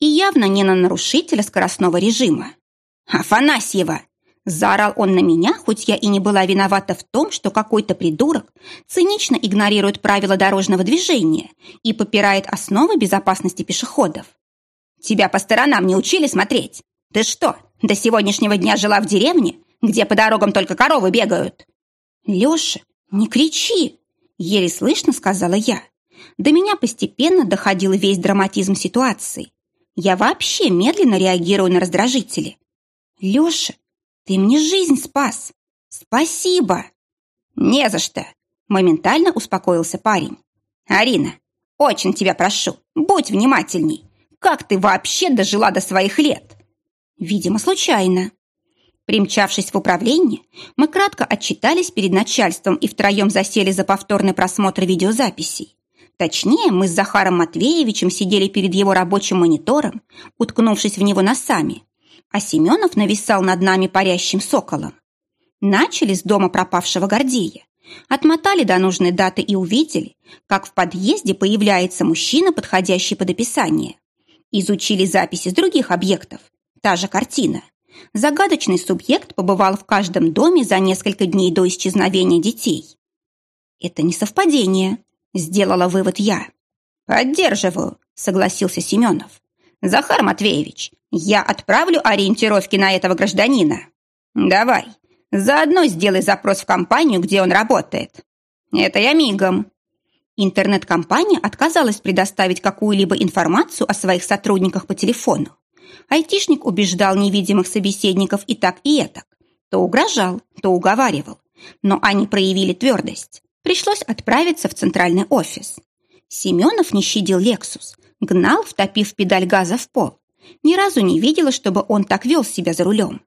B: и явно не на нарушителя скоростного режима. «Афанасьева!» Заорал он на меня, хоть я и не была виновата в том, что какой-то придурок цинично игнорирует правила дорожного движения и попирает основы безопасности пешеходов. «Тебя по сторонам не учили смотреть? Ты что, до сегодняшнего дня жила в деревне, где по дорогам только коровы бегают. Леша, не кричи, еле слышно сказала я. До меня постепенно доходил весь драматизм ситуации. Я вообще медленно реагирую на раздражители. Леша, ты мне жизнь спас. Спасибо. Не за что. Моментально успокоился парень. Арина, очень тебя прошу, будь внимательней. Как ты вообще дожила до своих лет? Видимо, случайно. Примчавшись в управление, мы кратко отчитались перед начальством и втроем засели за повторный просмотр видеозаписей. Точнее, мы с Захаром Матвеевичем сидели перед его рабочим монитором, уткнувшись в него носами, а Семенов нависал над нами парящим соколом. Начали с дома пропавшего Гордея. Отмотали до нужной даты и увидели, как в подъезде появляется мужчина, подходящий под описание. Изучили записи с других объектов. Та же картина – Загадочный субъект побывал в каждом доме за несколько дней до исчезновения детей. «Это не совпадение», — сделала вывод я. «Поддерживаю», — согласился Семенов. «Захар Матвеевич, я отправлю ориентировки на этого гражданина. Давай, заодно сделай запрос в компанию, где он работает. Это я мигом». Интернет-компания отказалась предоставить какую-либо информацию о своих сотрудниках по телефону.
A: Айтишник убеждал невидимых собеседников и так, и этак. То угрожал, то уговаривал. Но они проявили твердость. Пришлось отправиться в центральный офис. Семенов не щадил «Лексус», гнал, втопив педаль газа в пол. Ни разу не видела, чтобы он так вел себя за рулем.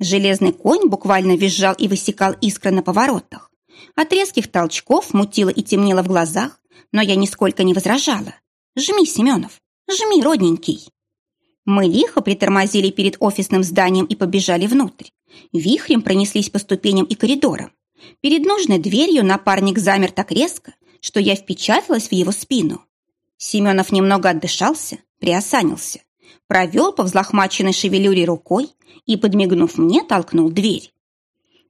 A: Железный конь буквально визжал и высекал искры на поворотах. От резких толчков мутило и темнело в глазах, но я нисколько не возражала. «Жми, Семенов, жми, родненький!» Мы лихо притормозили перед офисным зданием и побежали внутрь. Вихрем пронеслись по ступеням и коридорам. Перед нужной дверью напарник замер так резко, что я впечаталась в его спину. Семенов немного отдышался, приосанился, провел по взлохмаченной шевелюре рукой и, подмигнув мне, толкнул дверь.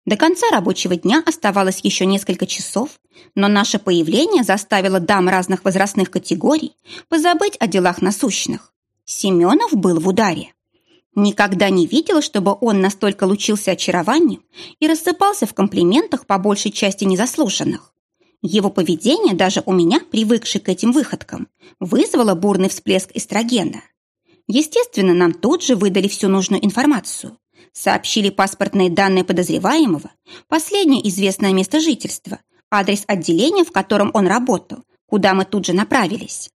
A: До конца рабочего дня оставалось еще несколько часов, но наше появление заставило дам разных возрастных категорий позабыть о делах насущных. Семенов был в ударе. Никогда не видела, чтобы он настолько лучился очарованием и рассыпался в комплиментах по большей части незаслуженных. Его поведение даже у меня, привыкшей к этим выходкам, вызвало бурный всплеск эстрогена. Естественно, нам тут же выдали всю нужную информацию. Сообщили паспортные данные подозреваемого, последнее известное место жительства, адрес отделения, в котором он работал, куда мы тут же направились.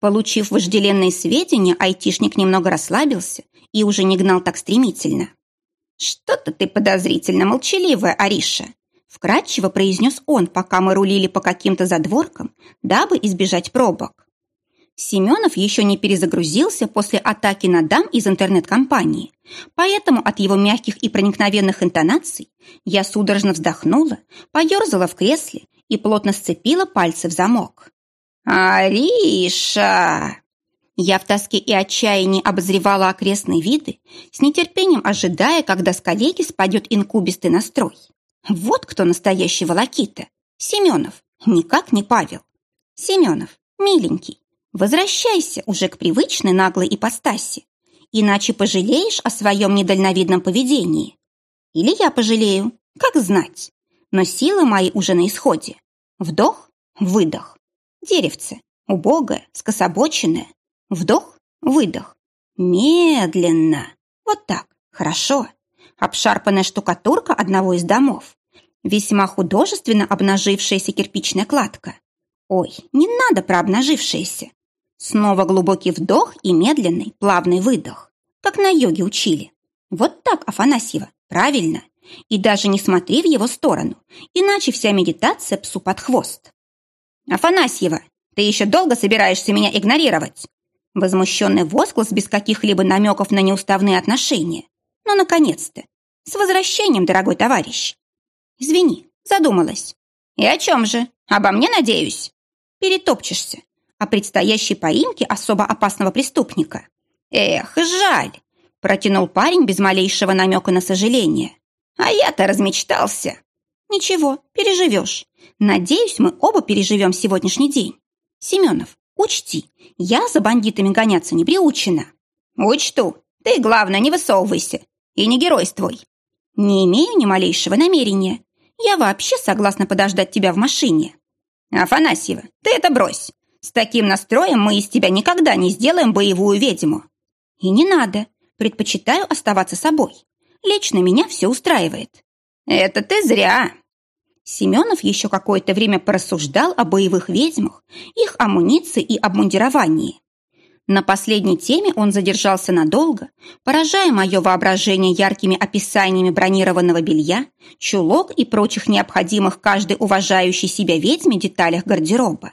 A: Получив вожделенные сведения, айтишник немного расслабился и уже не гнал так стремительно. «Что-то ты подозрительно молчаливая, Ариша», вкратчиво произнес он, пока мы рулили по каким-то задворкам, дабы избежать пробок. Семенов еще не перезагрузился после атаки на дам из интернет-компании, поэтому от его мягких и проникновенных интонаций я судорожно вздохнула, поерзала в кресле и плотно сцепила пальцы в замок. «Ариша!» Я в тоске и отчаянии обозревала окрестные виды, с нетерпением ожидая, когда с коллеги спадет инкубистый настрой. Вот кто настоящий волокита. Семенов, никак не Павел. Семенов, миленький, возвращайся уже к привычной наглой ипостаси, иначе пожалеешь о своем недальновидном поведении. Или я пожалею, как знать. Но силы мои уже на исходе. Вдох, выдох. Деревце, убогое, скособоченное. Вдох, выдох. Медленно. Вот так. Хорошо. Обшарпанная штукатурка одного из домов. Весьма художественно обнажившаяся кирпичная кладка. Ой, не надо про обнажившееся. Снова глубокий вдох и медленный, плавный выдох. Как на йоге учили. Вот так, Афанасьева, правильно. И даже не смотри в его сторону, иначе вся медитация псу под хвост. «Афанасьева, ты еще долго собираешься меня игнорировать?» Возмущенный возглас без каких-либо намеков на неуставные отношения. «Ну, наконец-то! С возвращением, дорогой товарищ!» «Извини, задумалась». «И о чем же? Обо мне, надеюсь?» «Перетопчешься. О предстоящей поимке особо опасного преступника». «Эх, жаль!» протянул парень без малейшего намека на сожаление. «А я-то размечтался!» «Ничего, переживешь. Надеюсь, мы оба переживем сегодняшний день. Семенов, учти, я за бандитами гоняться не приучена». «Учту. Ты, главное, не высовывайся. И не геройствуй». «Не имею ни малейшего намерения. Я вообще согласна подождать тебя в машине». «Афанасьева, ты это брось. С таким настроем мы из тебя никогда не сделаем боевую ведьму». «И не надо. Предпочитаю оставаться собой. Лично меня все устраивает». «Это ты зря!» Семенов еще какое-то время порассуждал о боевых ведьмах, их амуниции и обмундировании. На последней теме он задержался надолго, поражая мое воображение яркими описаниями бронированного белья, чулок и прочих необходимых каждой уважающей себя ведьме деталях гардероба.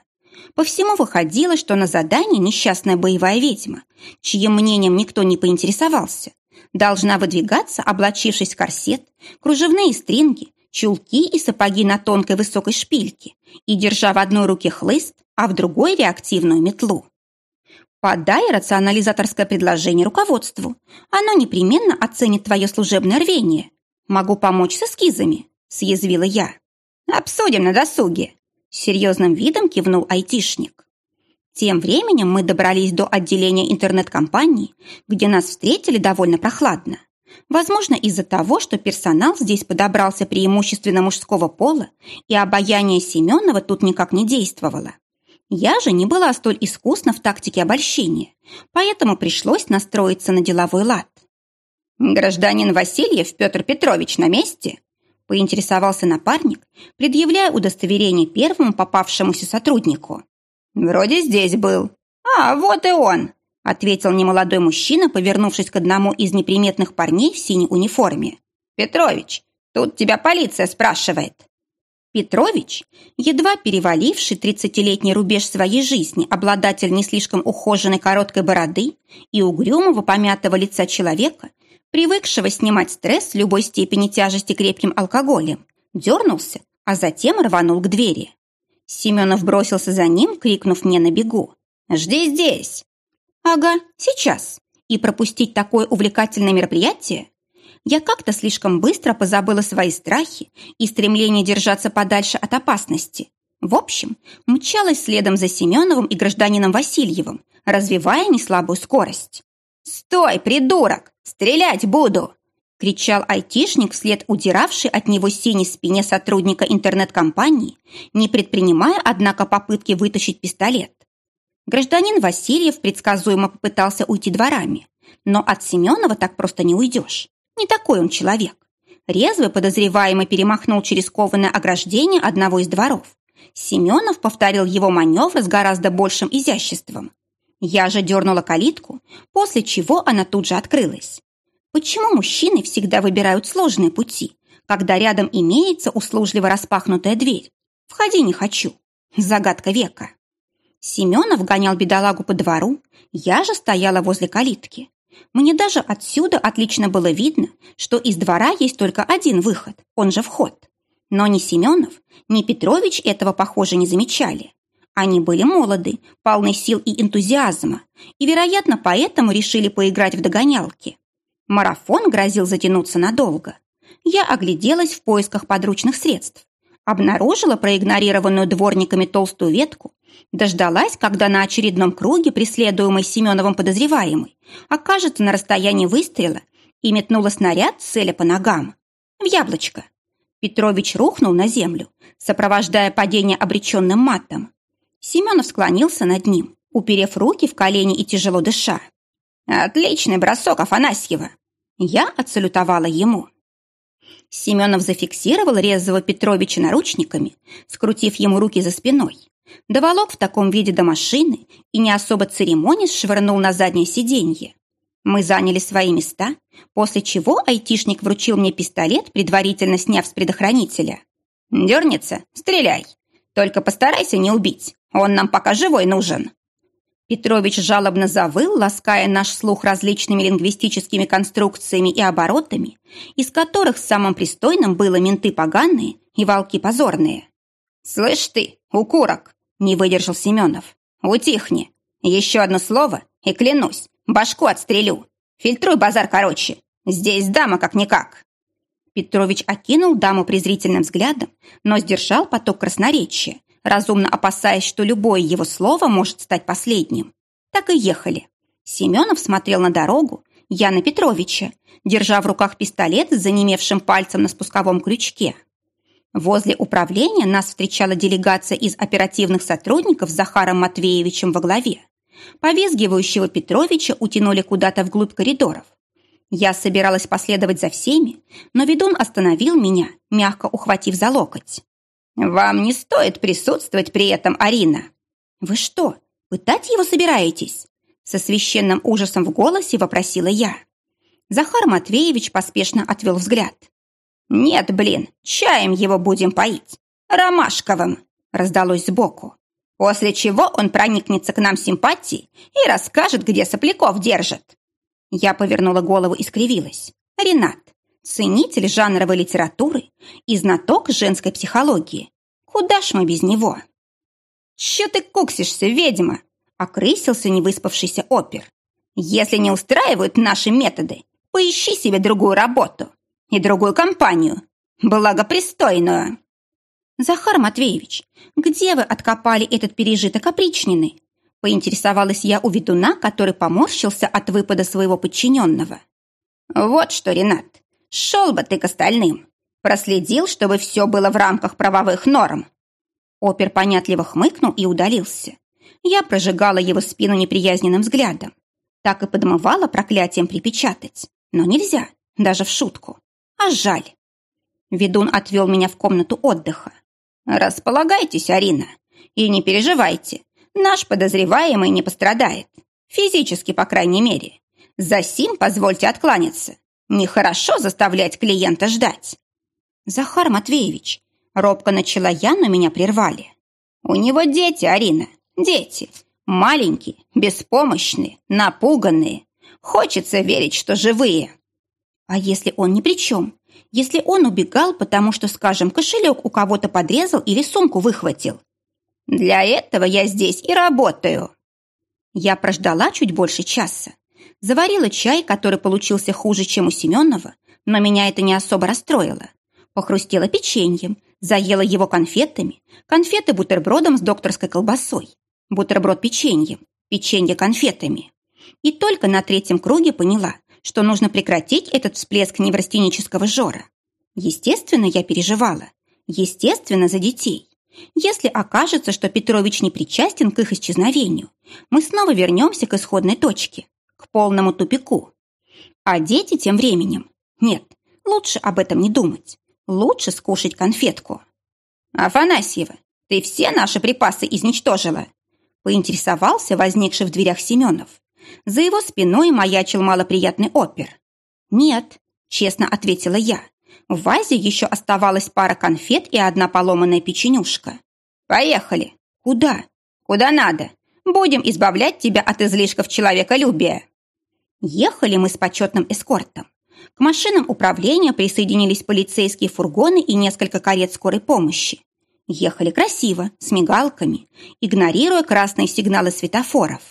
A: По всему выходило, что на задании несчастная боевая ведьма, чьим мнением никто не поинтересовался, должна выдвигаться, облачившись в корсет, кружевные стринги, чулки и сапоги на тонкой высокой шпильке и держа в одной руке хлыст, а в другой реактивную метлу. Подай рационализаторское предложение руководству. Оно непременно оценит твое служебное рвение. Могу помочь с эскизами, съязвила я. Обсудим на досуге. Серьезным видом кивнул айтишник. Тем временем мы добрались до отделения интернет-компании, где нас встретили довольно прохладно. Возможно, из-за того, что персонал здесь подобрался преимущественно мужского пола, и обаяние Семенова тут никак не действовало. Я же не была столь искусна в тактике обольщения, поэтому пришлось настроиться на деловой лад.
B: «Гражданин Васильев Петр Петрович на месте?» поинтересовался напарник, предъявляя удостоверение первому попавшемуся сотруднику. «Вроде здесь был. А, вот и он!» Ответил немолодой мужчина, повернувшись к одному из неприметных парней в синей униформе. «Петрович, тут тебя полиция спрашивает».
A: Петрович, едва переваливший тридцатилетний рубеж своей жизни, обладатель не слишком ухоженной короткой бороды и угрюмого помятого лица человека, привыкшего снимать стресс любой степени тяжести крепким алкоголем, дернулся, а затем рванул к двери. Семенов бросился за ним, крикнув мне на бегу. «Жди здесь!» «Ага, сейчас!» И пропустить такое увлекательное мероприятие? Я как-то слишком быстро позабыла свои страхи и стремление держаться подальше от опасности. В общем, мчалась следом за Семеновым и гражданином Васильевым, развивая неслабую скорость. «Стой, придурок! Стрелять буду!» кричал айтишник вслед удиравший от него синей спине сотрудника интернет-компании, не предпринимая, однако, попытки вытащить пистолет. Гражданин Васильев предсказуемо попытался уйти дворами, но от Семенова так просто не уйдешь. Не такой он человек. Резвый подозреваемый перемахнул через кованое ограждение одного из дворов. Семенов повторил его маневр с гораздо большим изяществом. Я же дернула калитку, после чего она тут же открылась. Почему мужчины всегда выбирают сложные пути, когда рядом имеется услужливо распахнутая дверь? Входи не хочу. Загадка века. Семенов гонял бедолагу по двору, я же стояла возле калитки. Мне даже отсюда отлично было видно, что из двора есть только один выход, он же вход. Но ни Семенов, ни Петрович этого, похоже, не замечали. Они были молоды, полны сил и энтузиазма, и, вероятно, поэтому решили поиграть в догонялки. Марафон грозил затянуться надолго. Я огляделась в поисках подручных средств. Обнаружила проигнорированную дворниками толстую ветку, дождалась, когда на очередном круге преследуемый Семеновым подозреваемый окажется на расстоянии выстрела и метнула снаряд, целя по ногам. В яблочко. Петрович рухнул на землю, сопровождая падение обреченным матом. Семенов склонился над ним, уперев руки в колени и тяжело дыша. «Отличный бросок, Афанасьева!» Я отсалютовала ему. Семенов зафиксировал резвого Петровича наручниками, скрутив ему руки за спиной. Доволок в таком виде до машины и не особо церемонясь швырнул на заднее сиденье. Мы заняли свои места, после чего айтишник вручил мне пистолет, предварительно сняв с предохранителя. «Дернется? Стреляй! Только постарайся не убить, он нам пока живой нужен!» Петрович жалобно завыл, лаская наш слух различными лингвистическими конструкциями и оборотами, из которых самым пристойным было менты поганые и волки позорные. «Слышь ты, укурок!» – не выдержал Семенов. «Утихни! Еще одно слово, и клянусь, башку отстрелю! Фильтруй базар короче! Здесь дама как-никак!» Петрович окинул даму презрительным взглядом, но сдержал поток красноречия, разумно опасаясь, что любое его слово может стать последним. Так и ехали. Семенов смотрел на дорогу, я на Петровича, держа в руках пистолет с занемевшим пальцем на спусковом крючке. Возле управления нас встречала делегация из оперативных сотрудников с Захаром Матвеевичем во главе. Повизгивающего Петровича утянули куда-то вглубь коридоров. Я собиралась последовать за всеми, но ведун остановил меня, мягко ухватив за локоть. «Вам не стоит присутствовать при этом, Арина!» «Вы что, пытать его собираетесь?» Со священным ужасом в голосе вопросила я. Захар Матвеевич поспешно отвел взгляд. «Нет, блин, чаем его будем поить. Ромашковым!» раздалось сбоку. После чего он проникнется к нам симпатией и расскажет, где сопляков держит. Я повернула голову и скривилась. Ренат, ценитель жанровой литературы и знаток женской психологии. Куда ж мы без него? «Чё ты куксишься, ведьма?» — окрысился невыспавшийся опер. «Если не устраивают наши методы, поищи себе другую работу и другую компанию, благопристойную». «Захар Матвеевич, где вы откопали этот пережиток опричнины?» поинтересовалась я у ведуна, который поморщился от выпада своего подчиненного. «Вот что, Ренат, Шел бы ты к остальным. Проследил, чтобы все было в рамках правовых норм. Опер понятливо хмыкнул и удалился. Я прожигала его спину неприязненным взглядом. Так и подмывала проклятием припечатать. Но нельзя, даже в шутку. А жаль. Ведун отвел меня в комнату отдыха. «Располагайтесь, Арина, и не переживайте. Наш подозреваемый не пострадает. Физически, по крайней мере. За сим позвольте откланяться. Нехорошо заставлять клиента ждать». «Захар Матвеевич», — робко начала я, но меня прервали. «У него дети, Арина, дети. Маленькие, беспомощные, напуганные. Хочется верить, что живые». «А если он ни при чем? Если он убегал, потому что, скажем, кошелек у кого-то подрезал или сумку выхватил?» «Для этого я здесь и работаю». Я прождала чуть больше часа. Заварила чай, который получился хуже, чем у Семенова, но меня это не особо расстроило. Похрустела печеньем, заела его конфетами, конфеты бутербродом с докторской колбасой, бутерброд печеньем, печенье конфетами. И только на третьем круге поняла, что нужно прекратить этот всплеск неврастенического жора. Естественно, я переживала. Естественно, за детей. Если окажется, что Петрович не причастен к их исчезновению, мы снова вернемся к исходной точке, к полному тупику. А дети тем временем... Нет, лучше об этом не думать. Лучше скушать конфетку. «Афанасьева, ты все наши припасы изничтожила?» Поинтересовался возникший в дверях Семенов. За его спиной маячил малоприятный опер. «Нет», — честно ответила я. В вазе еще оставалась пара конфет и одна поломанная печенюшка. «Поехали!» «Куда?» «Куда надо. Будем избавлять тебя от излишков человеколюбия». Ехали мы с почетным эскортом. К машинам управления присоединились полицейские фургоны и несколько карет скорой помощи. Ехали красиво, с мигалками, игнорируя красные сигналы светофоров.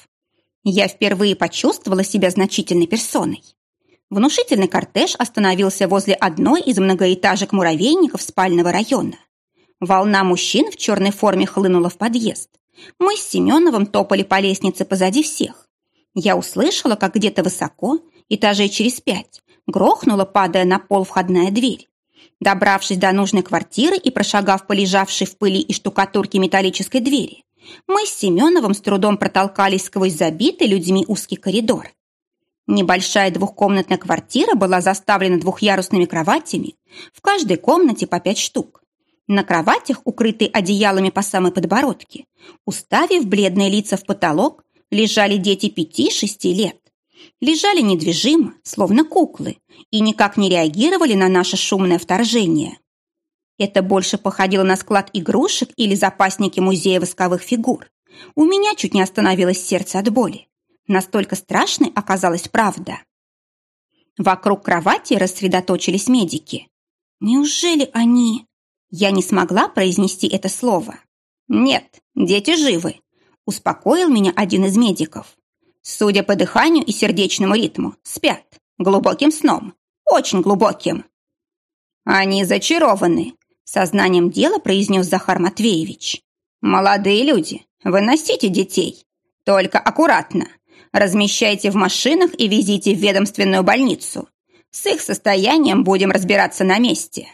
A: Я впервые почувствовала себя значительной персоной. Внушительный кортеж остановился возле одной из многоэтажек муравейников спального района. Волна мужчин в черной форме хлынула в подъезд. Мы с Семеновым топали по лестнице позади всех. Я услышала, как где-то высоко, этажей через пять, грохнула, падая на пол входная дверь. Добравшись до нужной квартиры и прошагав по лежавшей в пыли и штукатурке металлической двери, мы с Семеновым с трудом протолкались сквозь забитый людьми узкий коридор. Небольшая двухкомнатная квартира была заставлена двухъярусными кроватями, в каждой комнате по пять штук. На кроватях, укрытые одеялами по самой подбородке, уставив бледные лица в потолок, лежали дети пяти-шести лет. Лежали недвижимо, словно куклы, и никак не реагировали на наше шумное вторжение. Это больше походило на склад игрушек или запасники музея восковых фигур. У меня чуть не остановилось сердце от боли. Настолько страшной оказалась правда. Вокруг кровати рассредоточились медики. Неужели они... Я не смогла произнести это слово. «Нет, дети живы», – успокоил меня один из медиков. Судя по дыханию и сердечному ритму, спят. Глубоким сном. Очень глубоким. Они зачарованы, сознанием дела произнес Захар Матвеевич. Молодые люди, выносите детей. Только аккуратно. Размещайте в машинах и везите в ведомственную больницу. С их состоянием будем разбираться на месте.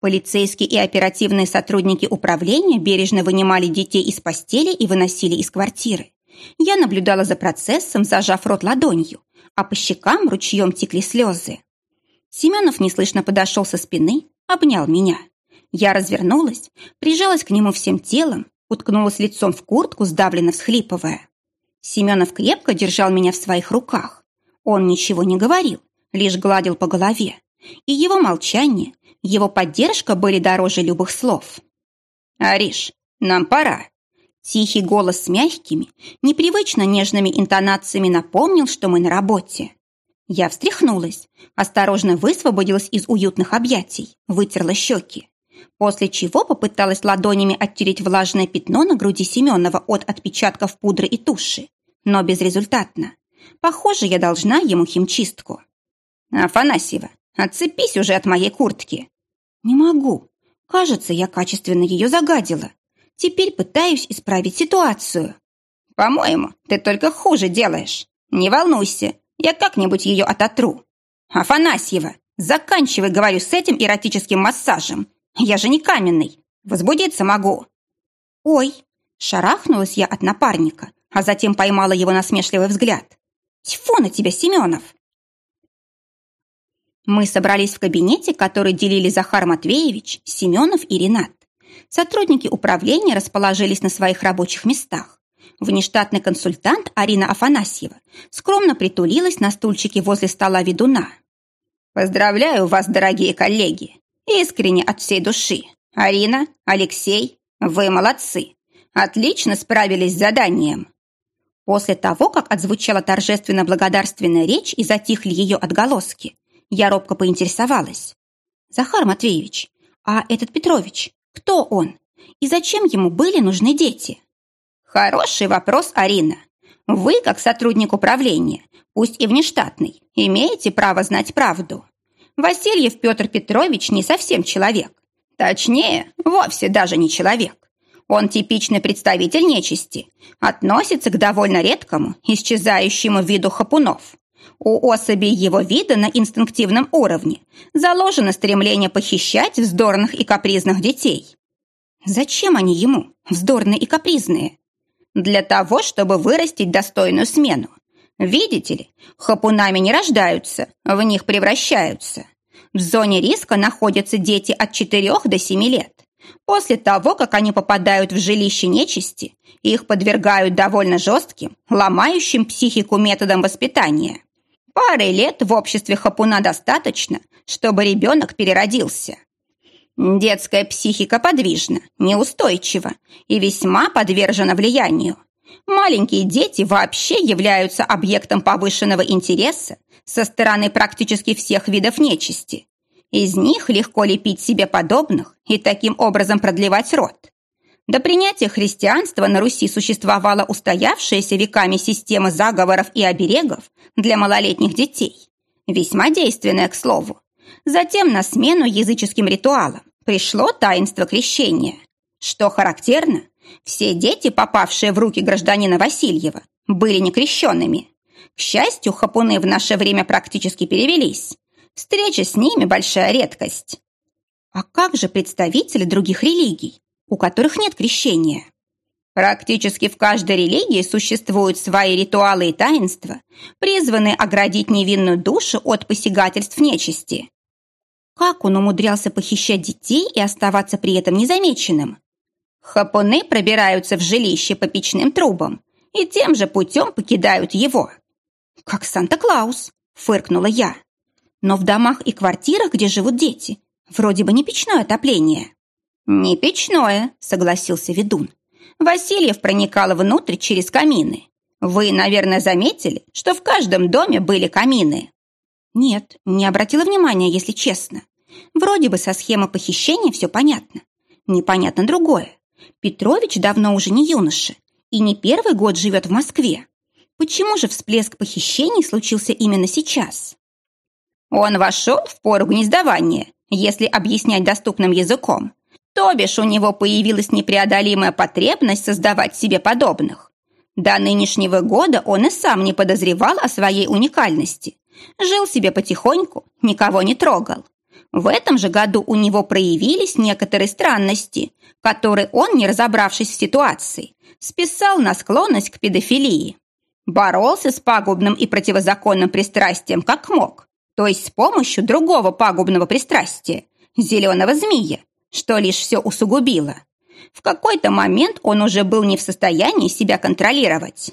A: Полицейские и оперативные сотрудники управления бережно вынимали детей из постели и выносили из квартиры. Я наблюдала за процессом, зажав рот ладонью, а по щекам ручьем текли слезы. Семенов неслышно подошел со спины, обнял меня. Я развернулась, прижалась к нему всем телом, уткнулась лицом в куртку, сдавленно всхлипывая. Семенов крепко держал меня в своих руках. Он ничего не говорил, лишь гладил по голове. И его молчание, его поддержка были дороже любых слов. «Ариш, нам пора». Тихий голос с мягкими, непривычно нежными интонациями напомнил, что мы на работе. Я встряхнулась, осторожно высвободилась из уютных объятий, вытерла щеки. После чего попыталась ладонями оттереть влажное пятно на груди Семенова от отпечатков пудры и туши но безрезультатно. Похоже, я должна ему химчистку. Афанасьева, отцепись уже от моей куртки. Не могу. Кажется, я качественно ее загадила. Теперь пытаюсь исправить ситуацию. По-моему, ты только хуже делаешь. Не волнуйся, я как-нибудь ее ототру. Афанасьева, заканчивай, говорю, с этим эротическим массажем. Я же не каменный. Возбудиться могу. Ой,
B: Шарахнулась я от напарника, а затем поймала его насмешливый взгляд. «Тьфу на тебя, Семенов!» Мы собрались в кабинете, который делили Захар Матвеевич, Семенов и Ренат. Сотрудники управления расположились на своих рабочих местах. Внештатный консультант Арина Афанасьева скромно притулилась на стульчике возле стола ведуна. «Поздравляю вас, дорогие коллеги! Искренне от всей души! Арина, Алексей, вы молодцы! Отлично справились с заданием!» После того, как отзвучала торжественно-благодарственная речь и затихли ее отголоски, я робко поинтересовалась. «Захар Матвеевич, а этот Петрович, кто он? И зачем ему были нужны дети?» Хороший вопрос, Арина. Вы, как сотрудник управления, пусть и внештатный, имеете право знать правду. Васильев Петр Петрович не совсем человек. Точнее, вовсе даже не человек. Он типичный представитель нечисти, относится к довольно редкому, исчезающему виду хапунов. У особей его вида на инстинктивном уровне заложено стремление похищать вздорных и капризных детей. Зачем они ему, вздорные и капризные? Для того, чтобы вырастить достойную смену. Видите ли, хапунами не рождаются, в них превращаются. В зоне риска находятся дети от 4 до 7 лет. После того, как они попадают в жилище нечисти, их подвергают довольно жестким, ломающим психику методам воспитания. Пары лет в обществе хапуна достаточно, чтобы ребенок переродился. Детская психика подвижна, неустойчива и весьма подвержена влиянию. Маленькие дети вообще являются объектом повышенного интереса со стороны практически всех видов нечисти. Из них легко лепить себе подобных и таким образом продлевать род. До принятия христианства на Руси существовала устоявшаяся веками система заговоров и оберегов для малолетних детей. Весьма действенная, к слову. Затем на смену языческим ритуалам пришло таинство крещения. Что характерно, все дети, попавшие в руки гражданина Васильева, были некрещенными. К счастью, хапуны в наше время практически перевелись. Встреча с ними – большая редкость. А как же представители других религий, у которых нет крещения? Практически в каждой религии существуют свои ритуалы и таинства, призванные оградить невинную душу от посягательств нечисти. Как он умудрялся похищать детей и оставаться при этом незамеченным? Хапуны пробираются в жилище по печным трубам и тем же путем покидают его. «Как Санта-Клаус», — фыркнула я. «Но в домах и квартирах, где живут дети, вроде бы не печное отопление». «Не печное», — согласился ведун. Васильев проникал внутрь через камины. Вы, наверное, заметили, что в каждом доме были камины. Нет, не обратила внимания, если честно. Вроде бы со схемой похищения все понятно. Непонятно другое. Петрович давно уже не юноша и не первый год живет в Москве. Почему же всплеск похищений случился именно сейчас? Он вошел в пору гнездования, если объяснять доступным языком. То бишь у него появилась непреодолимая потребность создавать себе подобных. До нынешнего года он и сам не подозревал о своей уникальности. Жил себе потихоньку, никого не трогал. В этом же году у него проявились некоторые странности, которые он, не разобравшись в ситуации, списал на склонность к педофилии. Боролся с пагубным и противозаконным пристрастием как мог, то есть с помощью другого пагубного пристрастия – зеленого змея, что лишь все усугубило. В какой-то момент он уже был не в состоянии себя контролировать.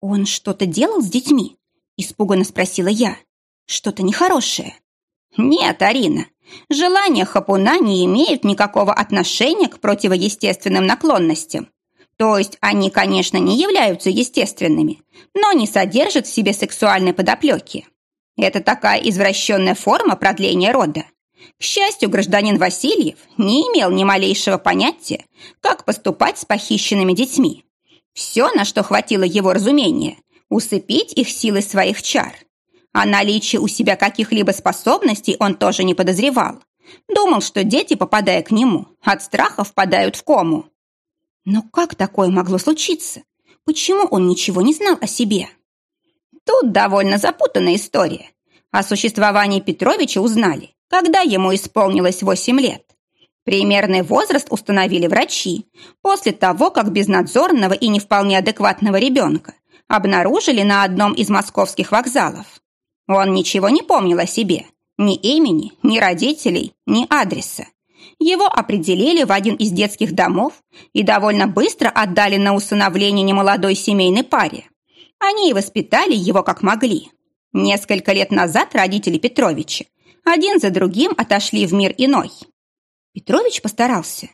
B: «Он что-то делал с детьми?» Испуганно спросила я. Что-то нехорошее. Нет, Арина. Желания хапуна не имеют никакого отношения к противоестественным наклонностям. То есть они, конечно, не являются естественными, но не содержат в себе сексуальной подоплеки. Это такая извращенная форма продления рода. К счастью, гражданин Васильев не имел ни малейшего понятия, как поступать с похищенными детьми. Все, на что хватило его разумения, усыпить их силой своих чар. О наличии у себя каких-либо способностей он тоже не подозревал. Думал, что дети, попадая к нему, от страха впадают в кому. Но как такое могло случиться? Почему он ничего не знал о себе? Тут довольно запутанная история. О существовании Петровича узнали, когда ему исполнилось восемь лет. Примерный возраст установили врачи после того, как безнадзорного и не вполне адекватного ребенка обнаружили на одном из московских вокзалов. Он ничего не помнил о себе, ни имени, ни родителей, ни адреса. Его определили в один из детских домов и довольно быстро отдали на усыновление немолодой семейной паре. Они и воспитали его как могли. Несколько лет назад родители Петровича один за другим отошли в мир иной. Петрович постарался.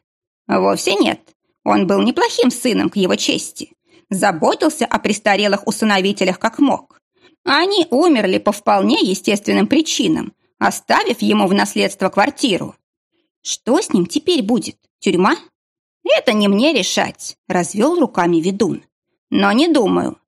B: Вовсе нет. Он был неплохим сыном к его чести. Заботился о престарелых усыновителях как мог. Они умерли по вполне естественным причинам, оставив ему в наследство квартиру. Что с ним теперь будет? Тюрьма? Это не мне решать, развел руками ведун. Но не думаю.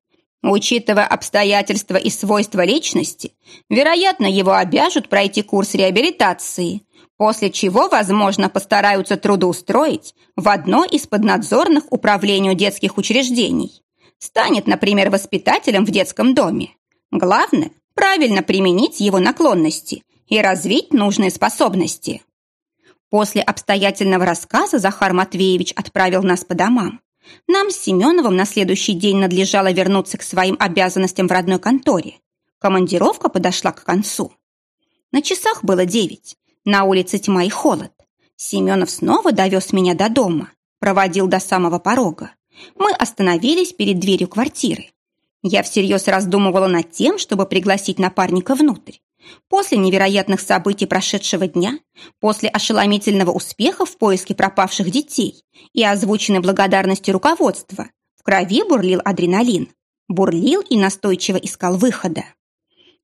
B: Учитывая обстоятельства и свойства личности, вероятно, его обяжут пройти курс реабилитации, после чего, возможно, постараются трудоустроить в одно из поднадзорных управлению детских учреждений. Станет, например, воспитателем в детском доме. Главное – правильно применить его наклонности и развить нужные способности. После обстоятельного рассказа Захар Матвеевич отправил нас по домам. Нам с Семеновым на следующий день надлежало вернуться к своим обязанностям в родной конторе. Командировка подошла к концу. На часах было девять. На улице тьма и холод. Семенов снова довез меня до дома, проводил до самого порога. Мы остановились перед дверью квартиры. Я всерьез раздумывала над тем, чтобы пригласить напарника внутрь. После невероятных событий прошедшего дня, после ошеломительного успеха в поиске пропавших детей и озвученной благодарности руководства, в крови бурлил адреналин. Бурлил и настойчиво искал выхода.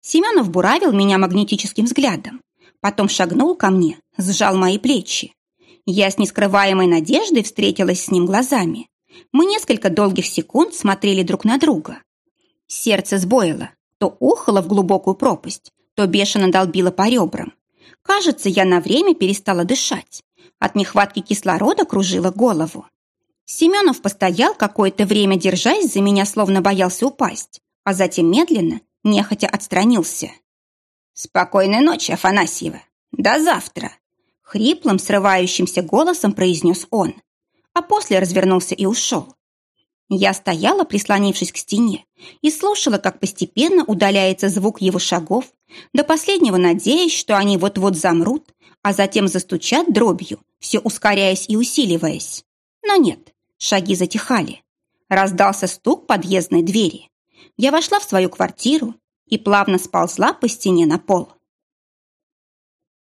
B: Семенов буравил меня магнетическим взглядом. Потом шагнул ко мне, сжал мои плечи. Я с нескрываемой надеждой встретилась с ним глазами. Мы несколько долгих секунд смотрели друг на друга. Сердце сбоило, то ухало в глубокую пропасть, то бешено долбило по ребрам. Кажется, я на время перестала дышать. От нехватки кислорода кружила голову. Семенов постоял какое-то время, держась за меня, словно боялся упасть, а затем медленно, нехотя отстранился. «Спокойной ночи, Афанасьева. До завтра!» Хриплым, срывающимся голосом произнес он, а после развернулся и ушел. Я стояла, прислонившись к стене, и слушала, как постепенно удаляется звук его шагов, до последнего надеясь, что они вот-вот замрут, а затем застучат дробью, все ускоряясь и усиливаясь. Но нет, шаги затихали. Раздался стук подъездной двери. Я вошла в свою квартиру и плавно сползла по стене на пол.